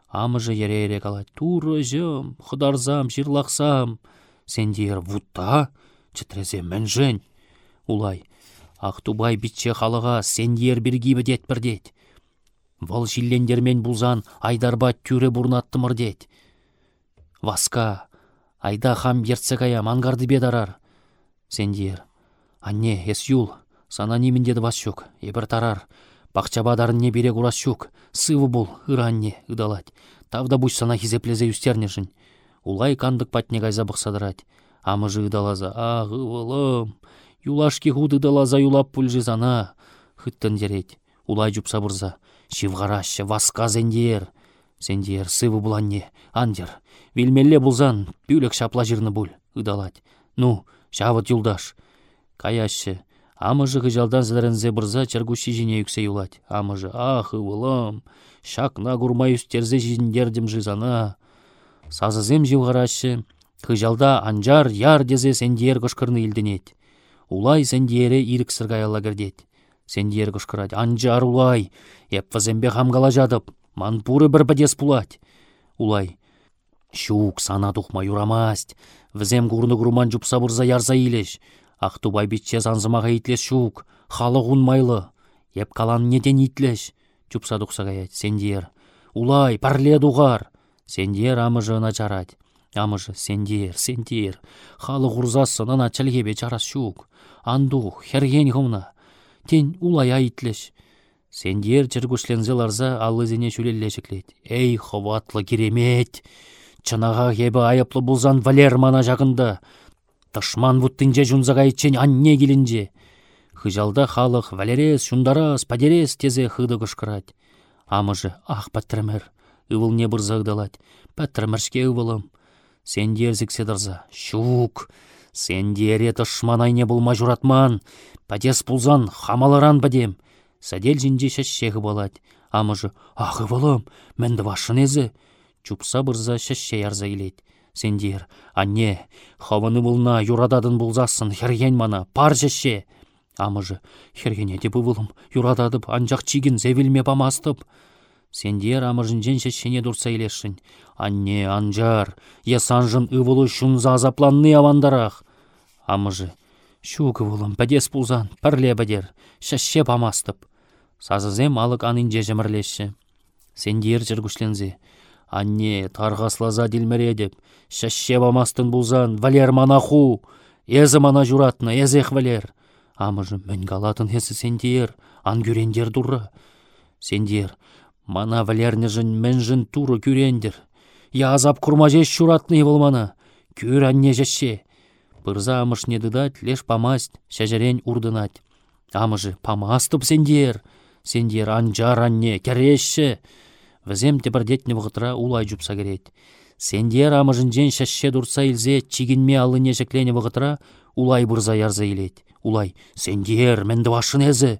Амыжы ере калать. Туры жым, хыдарзам, жирлақсам. Сендер вутта, чытрезе жын. Улай, Ақтубай бітче халыға сендер біргі бідет бірдет. Вал жиллендермен бұлзан айдарба түрі бұрнаттымыр дет. Васка, айда хам ерцегая мангарды бедарар. Сендер, анне, ес юл, сана немін деді бас шук, ебір тарар. Пахчабадарынне бере курасчук, сывы бұл, ыранне, ыдалать. Тавда буш сана хизеплезе үстернешін. Улай кандык патне кайза бұқсадырать. Амыжы ыдалаза, ағы ұлым. Юлашки худ ыдалаза юлап пульжы зана. Хыттын дерет. Улай жуп сабырза. Шивғарашы, васка зендер. Сендер, сывы буланне, андер. Вилмелле булзан, пюлек шапла жирны буль, ыдалать. Ну, шавыт юлдаш. Каяшы, Амыжы жалдан зілерінзе бұрза чаргуши жіне юксе юлать. Амыжы, ах, ывылым, шакна гурмай үстерзе жиндердім жизана. Сазызем живғарашы, хыжалда анжар яр дезе сендер кышкырны илденет. Улай сендере ирік сыргайала кірдет. Сендер кышкырать, анжар улай, вазембе хамгала жадып, манпуры бір бәдес пулать. Улай, шук сана тухма юрамасть, візем гурны гурман жупса бұрза ярза илеш. Ақтубай бітче занзымаға итлес шук, халық. Еп калан неден итлеш. Чупса дұқсағаят, сендер. Улай, парле дуғар. Сендер амыжына чарать. Амыжы, сендер, сендер. Халық ұрзасы нана чәлгебе чарас шук. Андух, херген ғымна. Тен улай айтлеш. Сендер чыргушлензе ларза аллызене шүлеллешіклет. Эй, ховатлы керемет! Чынаға ебі айыплы бұлзан Валермана жағында. Тышман вуттынже жунзаға итчен анне келінже. Хыжалда халық валерес, шундарас, падерес тезе хыды кышкырать. Амыжы, ах, пәттірімір, ывыл не бұрзагдалать. Пәттіріміршке ывылым. Сен дерзіксе дырза. Шук, сен дере тышман айне бұлма журатман. Падес пулзан, хамаларан бадем. Сәдел жинже шәшшегі болать. Амыжы, ах, ывылым, мінді вашын езі. Чупса бұрза шәшше ярза келет сендер анне хаваны булна юрададын булзасын херген мана пар жеше амыжы хергене деп ұвылым юрададып анжақ чигін зевілме памастып сендер амыжын шешене дұрса елешін анне анжар санжын ывылы шунза азапланны авандарах амыжы Шуғы вулым, бәдес пулзан, пірле бәдер, шәшше памастып. Сазызем алық анынже жымырлеші. Сендер жүргішлензе. Анне, тарғаслаза дилмере деп, шәшше памастын бұлзан, валер манаху, езі мана журатны, езех валер. Амыжы мін галатын хесі сендер, ан күрендер дұры. Сендер, мана валерні жын мін жын туры күрендер. Я азап курма жеш журатны мана, күр анне жешше. Пырза не дыдать, леш памасть, шәжерен урдынать. Амыжы памастып сендер, сендер анжар анне, керешші. Візем тепірдетні вғытыра улай жупса керет. Сендер жен шәшше дұрса илзе, чигінме алыне жеклене вғытыра, улай бұрза ярза илет. Улай, сендер, менді башын әзі.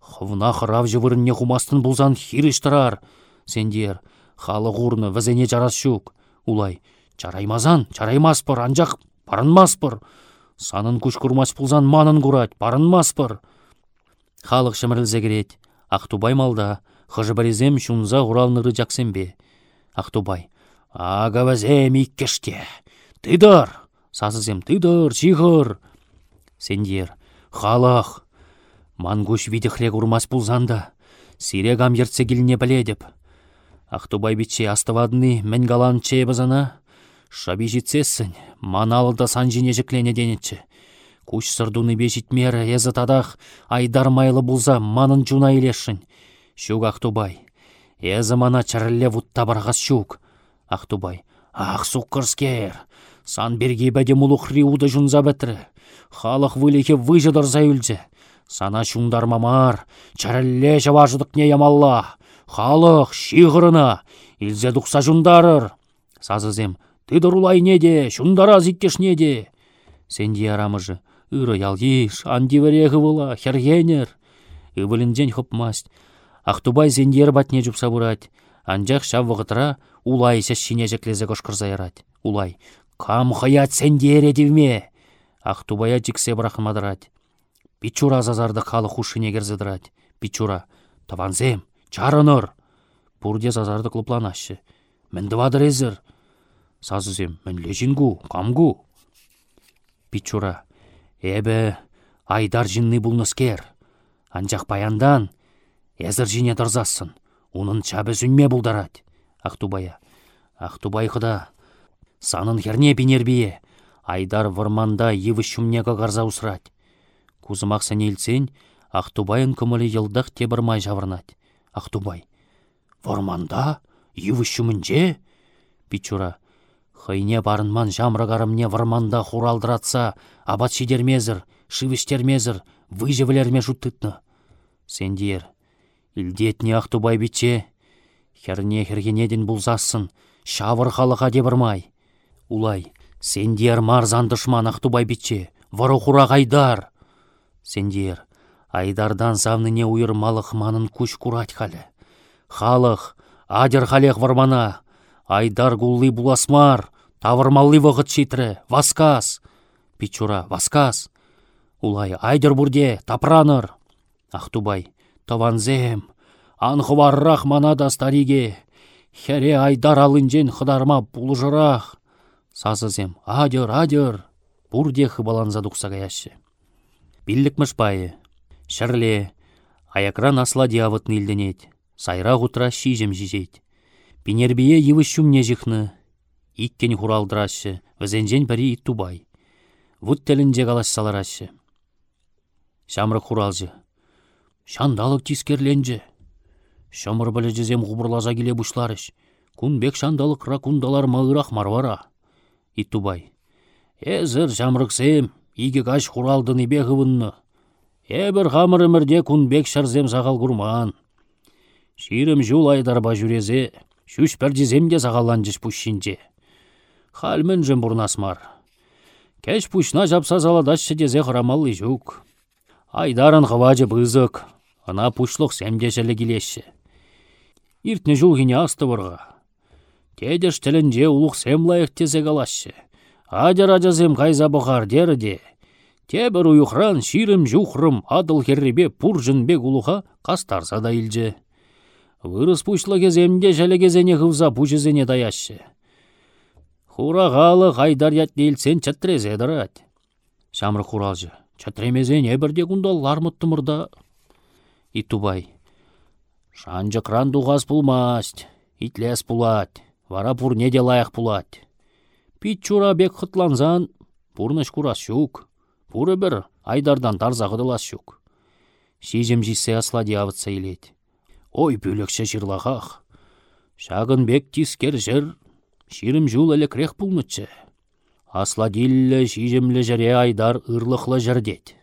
Хывна хырав жывырынне хумастын бұлзан хиріш тұрар. Сендер, халы ғурны візене жарас шук. Улай, чараймазан, чараймаспыр, анжақ барынмаспыр. Санын күш пулзан манын барынмаспыр. Халық шымырылзе керет. Ақтубай малда, хыжыбарезем бе. Ақтубай, ага вәзем иккеште. Тыдыр, сазызем тыдыр, чиғыр. Сендер, халық, мангуш видехрек урмас пулзанда, сирегам ертсе келіне біледіп. Ақтубай бітше астывадны мен галан базана, Шаби житсессін, маналыда сан жіне денетші. Куш сырдуны бежитмері, езі айдар майлы бұлза манын жуна елешін. Шуг Ақтубай. Езі мана чарылле вутта барғас шуг. Ақтубай. Ақ суккырскер. Сан берге бәде мұлық уды жунза бәтірі. Халық вылеке выжыдырза үлді. Сана шундар мамар, чарылле жаважыдық не ямалла. Халық, шиғырына, илзе дұқса жундарыр. Сазызем, Тыдырулай неде, шундара зиттеш неде. Сенди арамыжы, ыры ялгиш, анди варегі вала, хергенер. Ывылінден хопмасть. Ақтубай зендер батне жупса бурать. Анжақ шав вғытыра, улай сәс шине жеклезе кошкырзайрать. Улай, кам хаят сендер едівме. Ақтубая жіксе брахмадырать. Пичура зазарды қалы хушыне керзідірать. Пичура, таванзем, чарыныр. Пурде зазарды клупланашы. Мінді вадыр езір сазызем мінлежінгу, камгу. Пичура, эбі айдар жинны бұлныскер. Анжақ баяндан, езір жине дырзасын. Унын чабы зүнме бұлдарад. Ақтубая, Ақтубай қыда, санын херне бинербие. Айдар вырманда еві шумнеға қарза ұсырад. Кузымақ сәнелсен, Ақтубайын күмілі елдық тебірмай жавырнад. Ақтубай, вырманда, еві шумінже? Пичура, Хыйне барынман жамрыгарымне варманда хуралдыратса, абат шидермезір, шивіштермезір, выжевілерме жұттытны. Сендер, илдетне ақтубай бітче, херне хергенеден бұлзасын, шавыр халыға дебірмай. Улай, сендер марзан дышман ақтубай бітче, вару хура айдар. Сендер, айдардан завныне уйырмалық манын күш курать халі. Халық, адер халех вармана, Айдар гулли буласмар, тавырмалли вғыт шитрі, васкас. Пичура, васкас. Улай, айдыр бурде, тапраныр. Ахтубай, таванзем, анхваррақ манада стариге. Хере айдар алынжен хыдарма бұлжырақ. Сазызем, адыр, адыр. Бурде хыбаланза дұқса гаяшы. Биллік мұшпайы. Шырле, аякран асла диавытны илденет. Сайра ғутра шижем жижет. Пинербие йывы не жихны. Иккен хуралдырашы, візенжен бірі иттубай. Вұт тілінде саларашы. Шамры хуралжы. Шандалық тискерленжі. Шамыр білі жезем ғубырлаза келе бұшларыш. бек шандалық ракундалар мағырақ марвара. Иттубай. Эзір жамрықсем, иге каш хуралдыны беғывынны. Эбір ғамыр өмірде бек шарзем сағал күрман. Ширім жул айдарба жүрезе, Шүш пәрдеземде зағаланжыш пүшшінже. Халмін жын бұрнасмар. Кәш пүшна жапса заладашы дезе хырамаллы жүк. Айдарын бұзық, ана пүшлық сәмдешілі келеші. Иртні жул гіне асты бұрға. Тедеш тілінже ұлық сәм лайық тезе қалашы. Адер ажазым қайза бұқар дерде. Тебір уйықран ширім жүхрым адыл херребе пұр жынбек ұлыға қастарса да илже. Вырыс пучлы кеземде жәлі кезене ғывза пучызене даяшы. Хурағалы ғайдар ятнелсен чаттырезе дырат. Шамры хуралжы. чатремезен эбірде күндал лармыттымырда. Итубай. Шанжы кран дуғас пулмасть, итлес пулать, вара пурне де лайық пулать. Пит чура бек хытланзан, пурныш курас щук, пуры бір айдардан тарзағыдылас щук. Сижем жисе асла диавытса илет. Ой, бүлікші жырлағақ. Шағын бек тискер жыр, ширім жул әлі крех пулнычы. Асла диллі, шижімлі жыре айдар ырлықлы жырдет.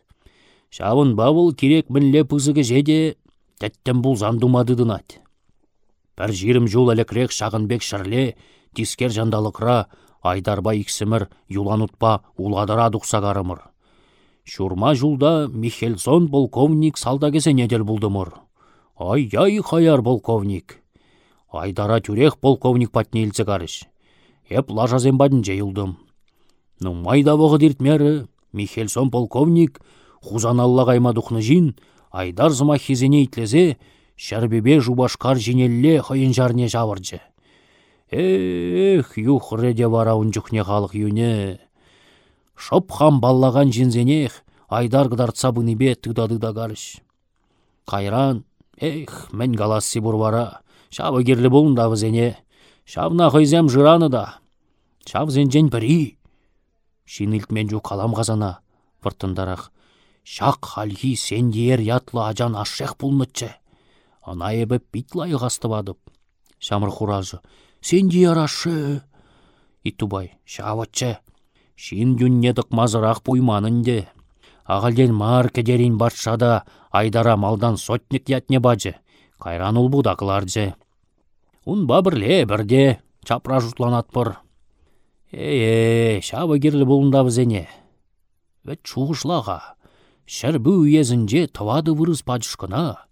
Шавын бавыл керек мінле пызығы жеде, тәттен бұл зандумадыдынат. Бір жирім жул әлікрек шағынбек шырле, тискер жандалықра, айдарба ұтпа, уладыра дұқсағарымыр. Шурма жулда Михельсон полковник салдагесе недел бұлдымыр. Ай-яй хаяр полковник. Айдара тюрех полковник патнелці қарыш. Эп лажазен бадын жайылдым. Ну майда бұғы диртмері, Михельсон полковник, хузан алла қайма жин, айдар зыма хизене итлезе, шәрбебе жубашкар жинелле хойын жарне жавыржы. Эх, юхреде вара жүхне халық юне. Шоп хам баллаған жинзенех, айдар гыдартса бе тыда-тыда гарыш. Кайран, эх, мен галасси бурвара, шабы керлі болында зене, шавна хойзем жыраны да. Шав зенжен бірі. Шинилтмен жу калам қазана, выртындарақ. Шақ халхи диер ятлы ажан ашшех пулнычче. Ана ебі битлай ғастывадып. Шамыр хуражы. Сен диер ашы. Итубай. Шаватчы. Шин дүннедік мазырақ де. Ағалден мар кедерин батшада айдара малдан сотник ятне бажы. Кайран ұл будақларжы. Ун бабірле бірде чапра жұтланатпыр. Эй, шабы керлі болында бізене. Вәт чуғышлаға Шәрбі уезінде тавады вырыз падышқына.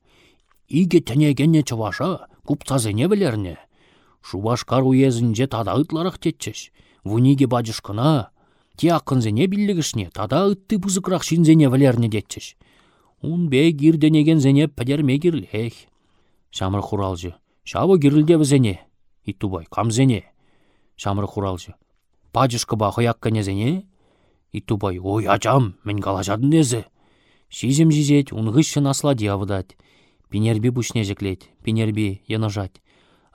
Иге тәнегенне чываша, купцазыне білерне. Шубашкар уезінде тада ытларық тетчеш. Вуниге бажышкына, тиаққынзене білігішне, тада ытты бұзықрақ шинзене білерне детчеш. Ун бе кирденеген зене пәдерме кирлех. Шамыр хуралжы. Шабы кирілде візене. Иттубай, камзене. Шамыр хуралжы. Пажышкы ба хыяккане зене. Иттубай, ой ачам, мен калажадын езі. Шизем жизет, унғышын асла диявыдать. Пинерби бушне жеклет, пинерби янажать.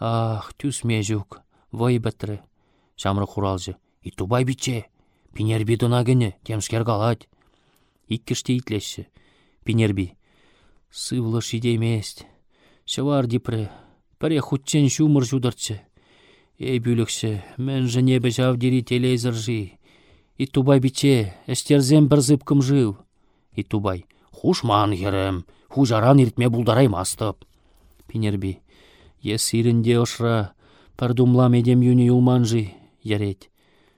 Ах, түс межук, вай бәттірі. Шамры хуралжы. И тубай биче, пинерби гене, темскер галать. Иккіште. Пинерби. Сывлы шидемест. Шавар дипрі. Піре хутчен шумыр жудырчы. Эй бүлікші, мен жынебі жав дери телейзір. И тубай биче, әстерзен бір зыпкым жив. Итубай. Хушман херем, хужаран иртме булдарай мастып. Пинерби. Ес ирінде ошра, пардумла медем юни юлманжи, ярет.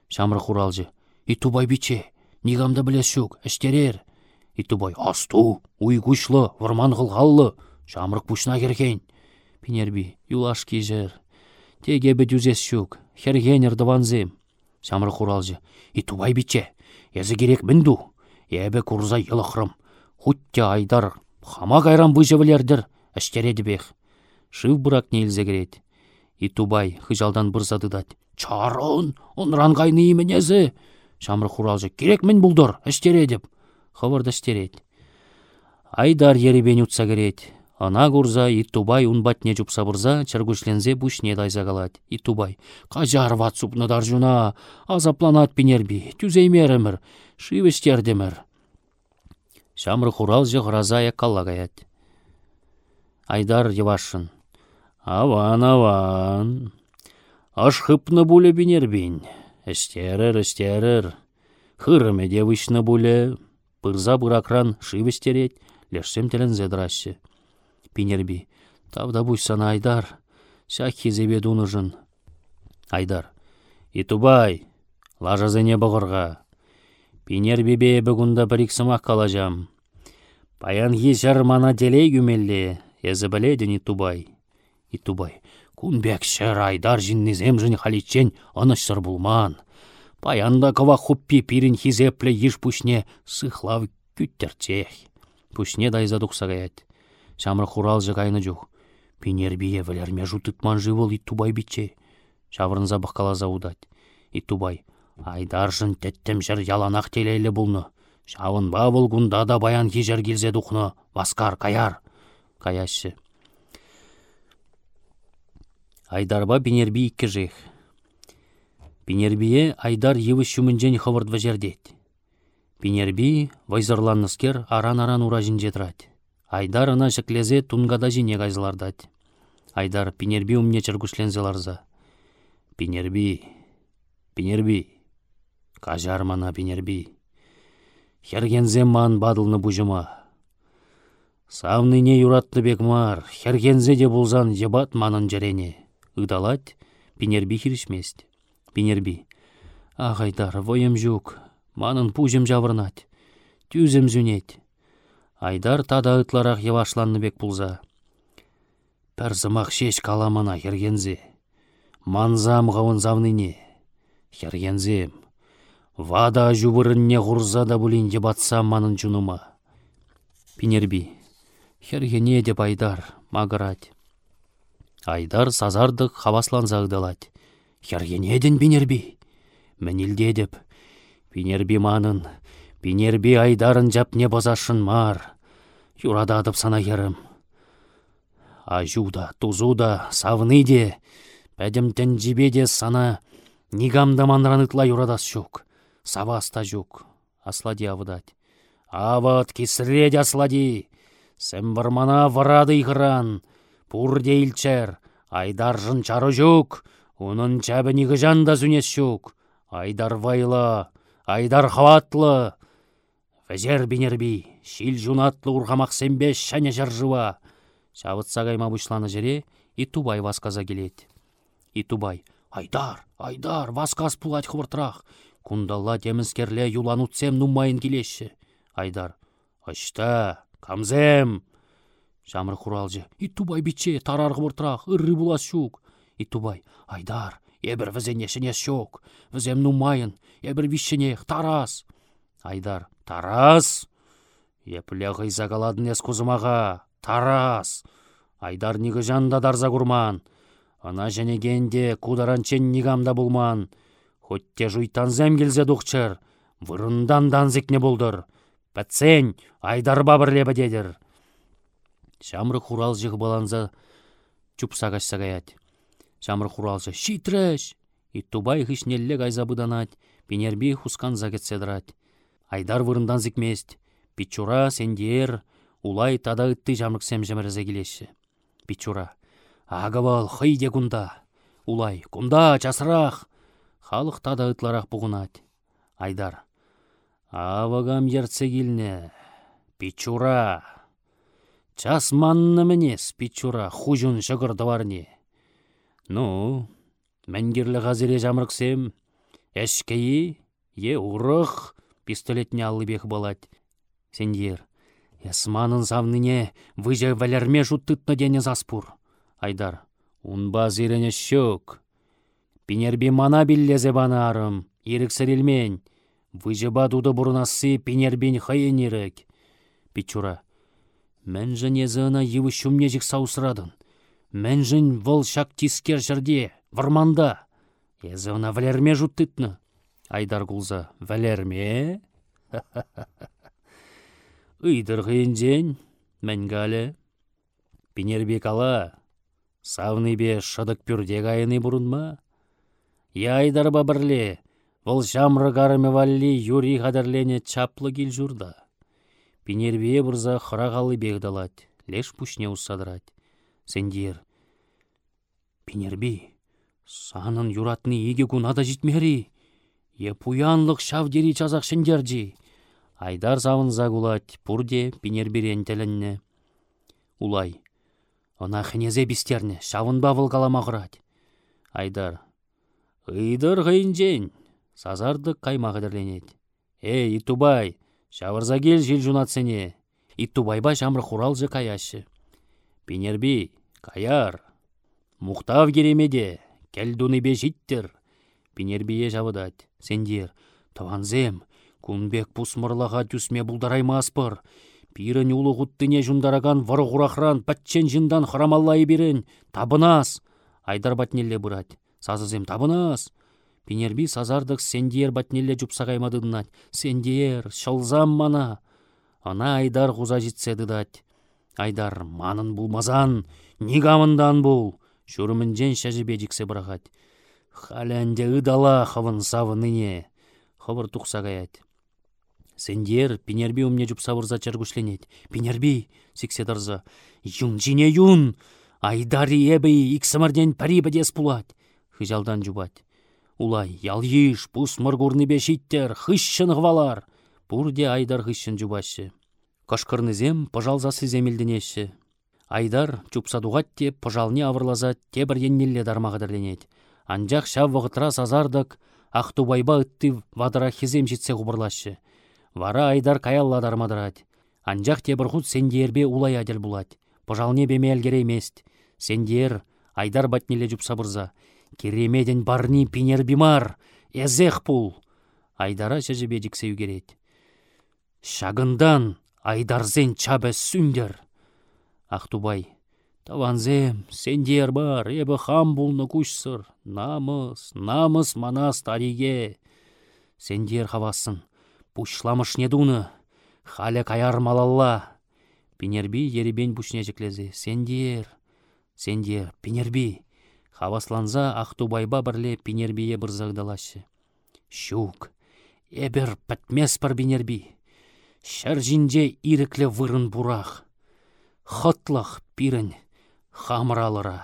Шамры хуралжы. Итубай биче, нигамда білес шук, әштерер. Итубай. Асту, уй күшлы, варман ғылғаллы, шамрық пушна керген. Пинерби. Юлаш жер. Теге бі дүзес шук, хергенер дыванзем. Шамры хуралжы. Итубай биче, езі керек мінду. Эбе курза йылықрым. Хутте айдар. Хама кайран бұжывылердір. Әштереді бех. Шыв бұрак нелзе керет. Итубай хыжалдан бұрзадыдат. Чарын, онран кайны именезі. Шамры хуралжы. Керек мен бұлдыр, әштередіп. Хывырды әштерет. Айдар еребен утса керет. Ана курза Итубай унбатне жупса бұрза, чаргушлензе бушне дайзагалат. Итубай. Кажар ватсупны даржуна. Азапланат пенерби. Түзеймерімір шивештердемір. Шамры хурал разая каллагаят. Айдар евашын. Аван, аван. Аш хыпны буле бинербин. Эстерер, эстерер. Хырыме девышны буле. Пырза бұракран шивестерет, лешсем телензе драссе. Пинерби. Тавда сана Айдар. Сяк хизебе дуныжын. Айдар. Итубай, лажазене бұғырға. Пинер бебе бүгінді бірік сымақ қалажам. Паян ежар мана делей күмелле, езі біледі тубай. Итубай, күнбек шыр айдар жиннезем жын халичен сыр бұлман. Паянда кыва хуппи пирин хизепле еш пушне сыхлав күттерчех. Пушне дайза. Шамры хурал кайны жүх. Пинер бие вілерме жутытман живыл Итубай биче. Шаврынза бұққалаза удать. Итубай, Айдаржын тәттім жыр яланақ телейлі бұлны. Шавын бавыл гунда да баян хижер келзе духны, васкар, каяр. Каяшы. Айдарба бинерби иккі жех. Бинербие айдар евы шумінжен хывырдвы жердет. Бинерби вайзырланныскер аран-аран уражын жетрать. Айдар ына жіклезе тунгада жине кайзылардать. Айдар пинерби умне чыргушлензе ларза. Пинерби, пинерби, кажар мана пинерби. Хергензе ман бадылны бужыма. Савныне юратты бек мар, хергензе де булзан ебат манын жерене. Ыдалать, пинерби хиришмест. Пинерби. Ах, Айдар, воем жук, манын пужым жавырнать. Тюзем зюнеть. Айдар тада ытларақ евашланны бек пулза. Пір зымақ шеш каламана хергензе. Манзам ғауын завныне. Хергензем. Вада жубырынне ғурза да бұлінде батсам манын жунума. Пинерби. Хергене деп айдар, мағырать. Айдар сазардық хавасланза ығдалать. Хергенедін пинерби. Мінілде деп. Пинерби манын, Пинерби айдарын жапне базашын мар. Юрададып сана ерім. Ажуда, тузуда, савны де, пәдімтін жібеде сана нигамда манранытла юрадас шук. Саваста жук. Аслади авыдать. Ават кисредь аслади. Сәм вармана варады игран. Пурде илчер. Айдаржын чары жук. Унын чәбі нигыжан да зүнес шук. Айдар вайла. Айдар хаватлы. Вәзер бинерби, шил жунатлы урғамақ сенбе шәне жаржыва. Шавытса кайма бұшланы жере, Итубай васказа келет. Итубай, айдар, айдар, васқас пулать хвыртрақ. Кундалла темізкерле юланутсем нумайын келеші. Айдар, ашта, камзем. Жамыр құралжы, Итубай биче, тарар хвыртрақ, ырры булас шук. Итубай, айдар, ебір візенешіне шок, візем нумайын, ебір. Айдар, Тарас! Епле ғайза каладын ес кузымаға. Тарас! Айдар нигі жанда дарза курман. Ана женегенде кударанчен нигамда булман. Хотте жуйтанзем келзе дұқчыр. Вырындан данзикне болдыр. Пәтсен, айдар бабырле дедір. Шамры хурал жығы баланза чупса кашса Шамры хуралжы шитреш! И тубай хышнелле гайза бұданат, пенерби хускан загетседрать. Айдар вырындан зікмест. Пичура, сендер, улай тада ытты жамрыксем жемірізе келеші. Пичура. Агавал, хыйде кунда. Улай, кунда, часырақ. Халық тада ытларақ бұғынат. Айдар. Авагам ерце келіне. Пичура. Час манны мінес, Пичура, хужун шығырды Ну, мәнгерлі ғазире жамрыксем, әшкейі, е урық, пистолетне аллыбех балать. Сендер, ясманын савныне выжа валерме жуттытны дене заспур. Айдар, унба зирене щок. Пинерби мана биллезе банарым, иріксірелмен. Выжыба дуды бұрынасы пинербин хайын ирік. Пичура, мән жын езіна евы шумне жік саусырадын. Мән жын вол шак тискер жерде, варманда. Езіна валерме жуттытны. Айдар кулза, вәлерме? Ыйдыр қиынжен, мәнгалі. Пенербек ала, савны бе шыдық пүрдек айыны? Я айдар бабырле, бұл жамры қарымы валли юри қадырлене чаплы кел жұрда. Пенербе бұрза қырағалы бегдалат, леш пүшне ұсадырат. Сендер, Пенерби, санын юратны еге күнада житмері. Епуянлық шавдери чазақ шындерджи. Айдар завын загулать, пурде пинерберен теленне. Улай. Она хнезе бистерне, шавын бавыл каламағырать. Айдар. Ыйдыр ғайынжен. Сазарды каймағы дерленет. Эй, Итубай, шавырза кел жил жунатсене. Итубайба жамры хуралжы каяшы. Пинерби, каяр. Мухтав керемеде, келдуны бе життір. Пинербие жавыдать. Сендер, таванзем, кунбек пусмырлаға түсме бұлдараймаспыр. Пирін улы ғуттыне жундараган вары ғурахран пәтчен жындан храмаллайы берін. Табынас! Айдар батнелле бұрат. Сазызем табынас! Пинерби сазардық сендиер батнелле жупсағаймадыдынат. Сендиер, шылзам мана. Ана айдар ғуза житсе дыдать. Айдар, манын булмазан, нигамындан бұл. Шурымынжен шәжібе жіксе бірағат. Халянде ыдала хавын савыныне. Хавыр тұқса гаят. Сендер, пинерби умне жупса вырза чаргушленет. Пинерби, сиксе дарза. Юн жине юн. Айдари ебі иксымырден пари бәдес пулат. Хыжалдан жубат. Улай, ял еш, пус мұргурны бешиттер, хыщын ғвалар. Пурде айдар хыщын жубашы. Кашкырнызем пыжалзасы земелденеші. Айдар чупсадуғат те пыжалне авырлаза те бір еннелле дармағыдырленет. Анжақ шав вғытра сазардық, ақтубайба ытты вадыра хизем жетсе ғубырлашы. Вара айдар каялла дармадырат. Анжақ те бір құт сендербе улай адел булат. Пыжалне беме әлгереймест. Сендер айдар батнеле жупса бұрза. Керемеден барни пинер бимар, езех пул. Айдара шәжібе жіксеу керет. Шагындан айдарзен чабы сүндер. Ақтубай, таванзем, сендер бар, ебі хам бұлны күшсір. Намыс, намыс мана стариге. Сендер хавасын, пушламыш недуны, халя каяр малалла. Пинерби еребен пушне жеклезе. Сендер, сендер, пинерби. Хавасланза Ақтубайба бірле пинербие бұрзагдалашы. Щук, эбір пәтмес бір пинерби. Шәр жинже иріклі вырын бұрақ. Хотлах пирін хамыралыра.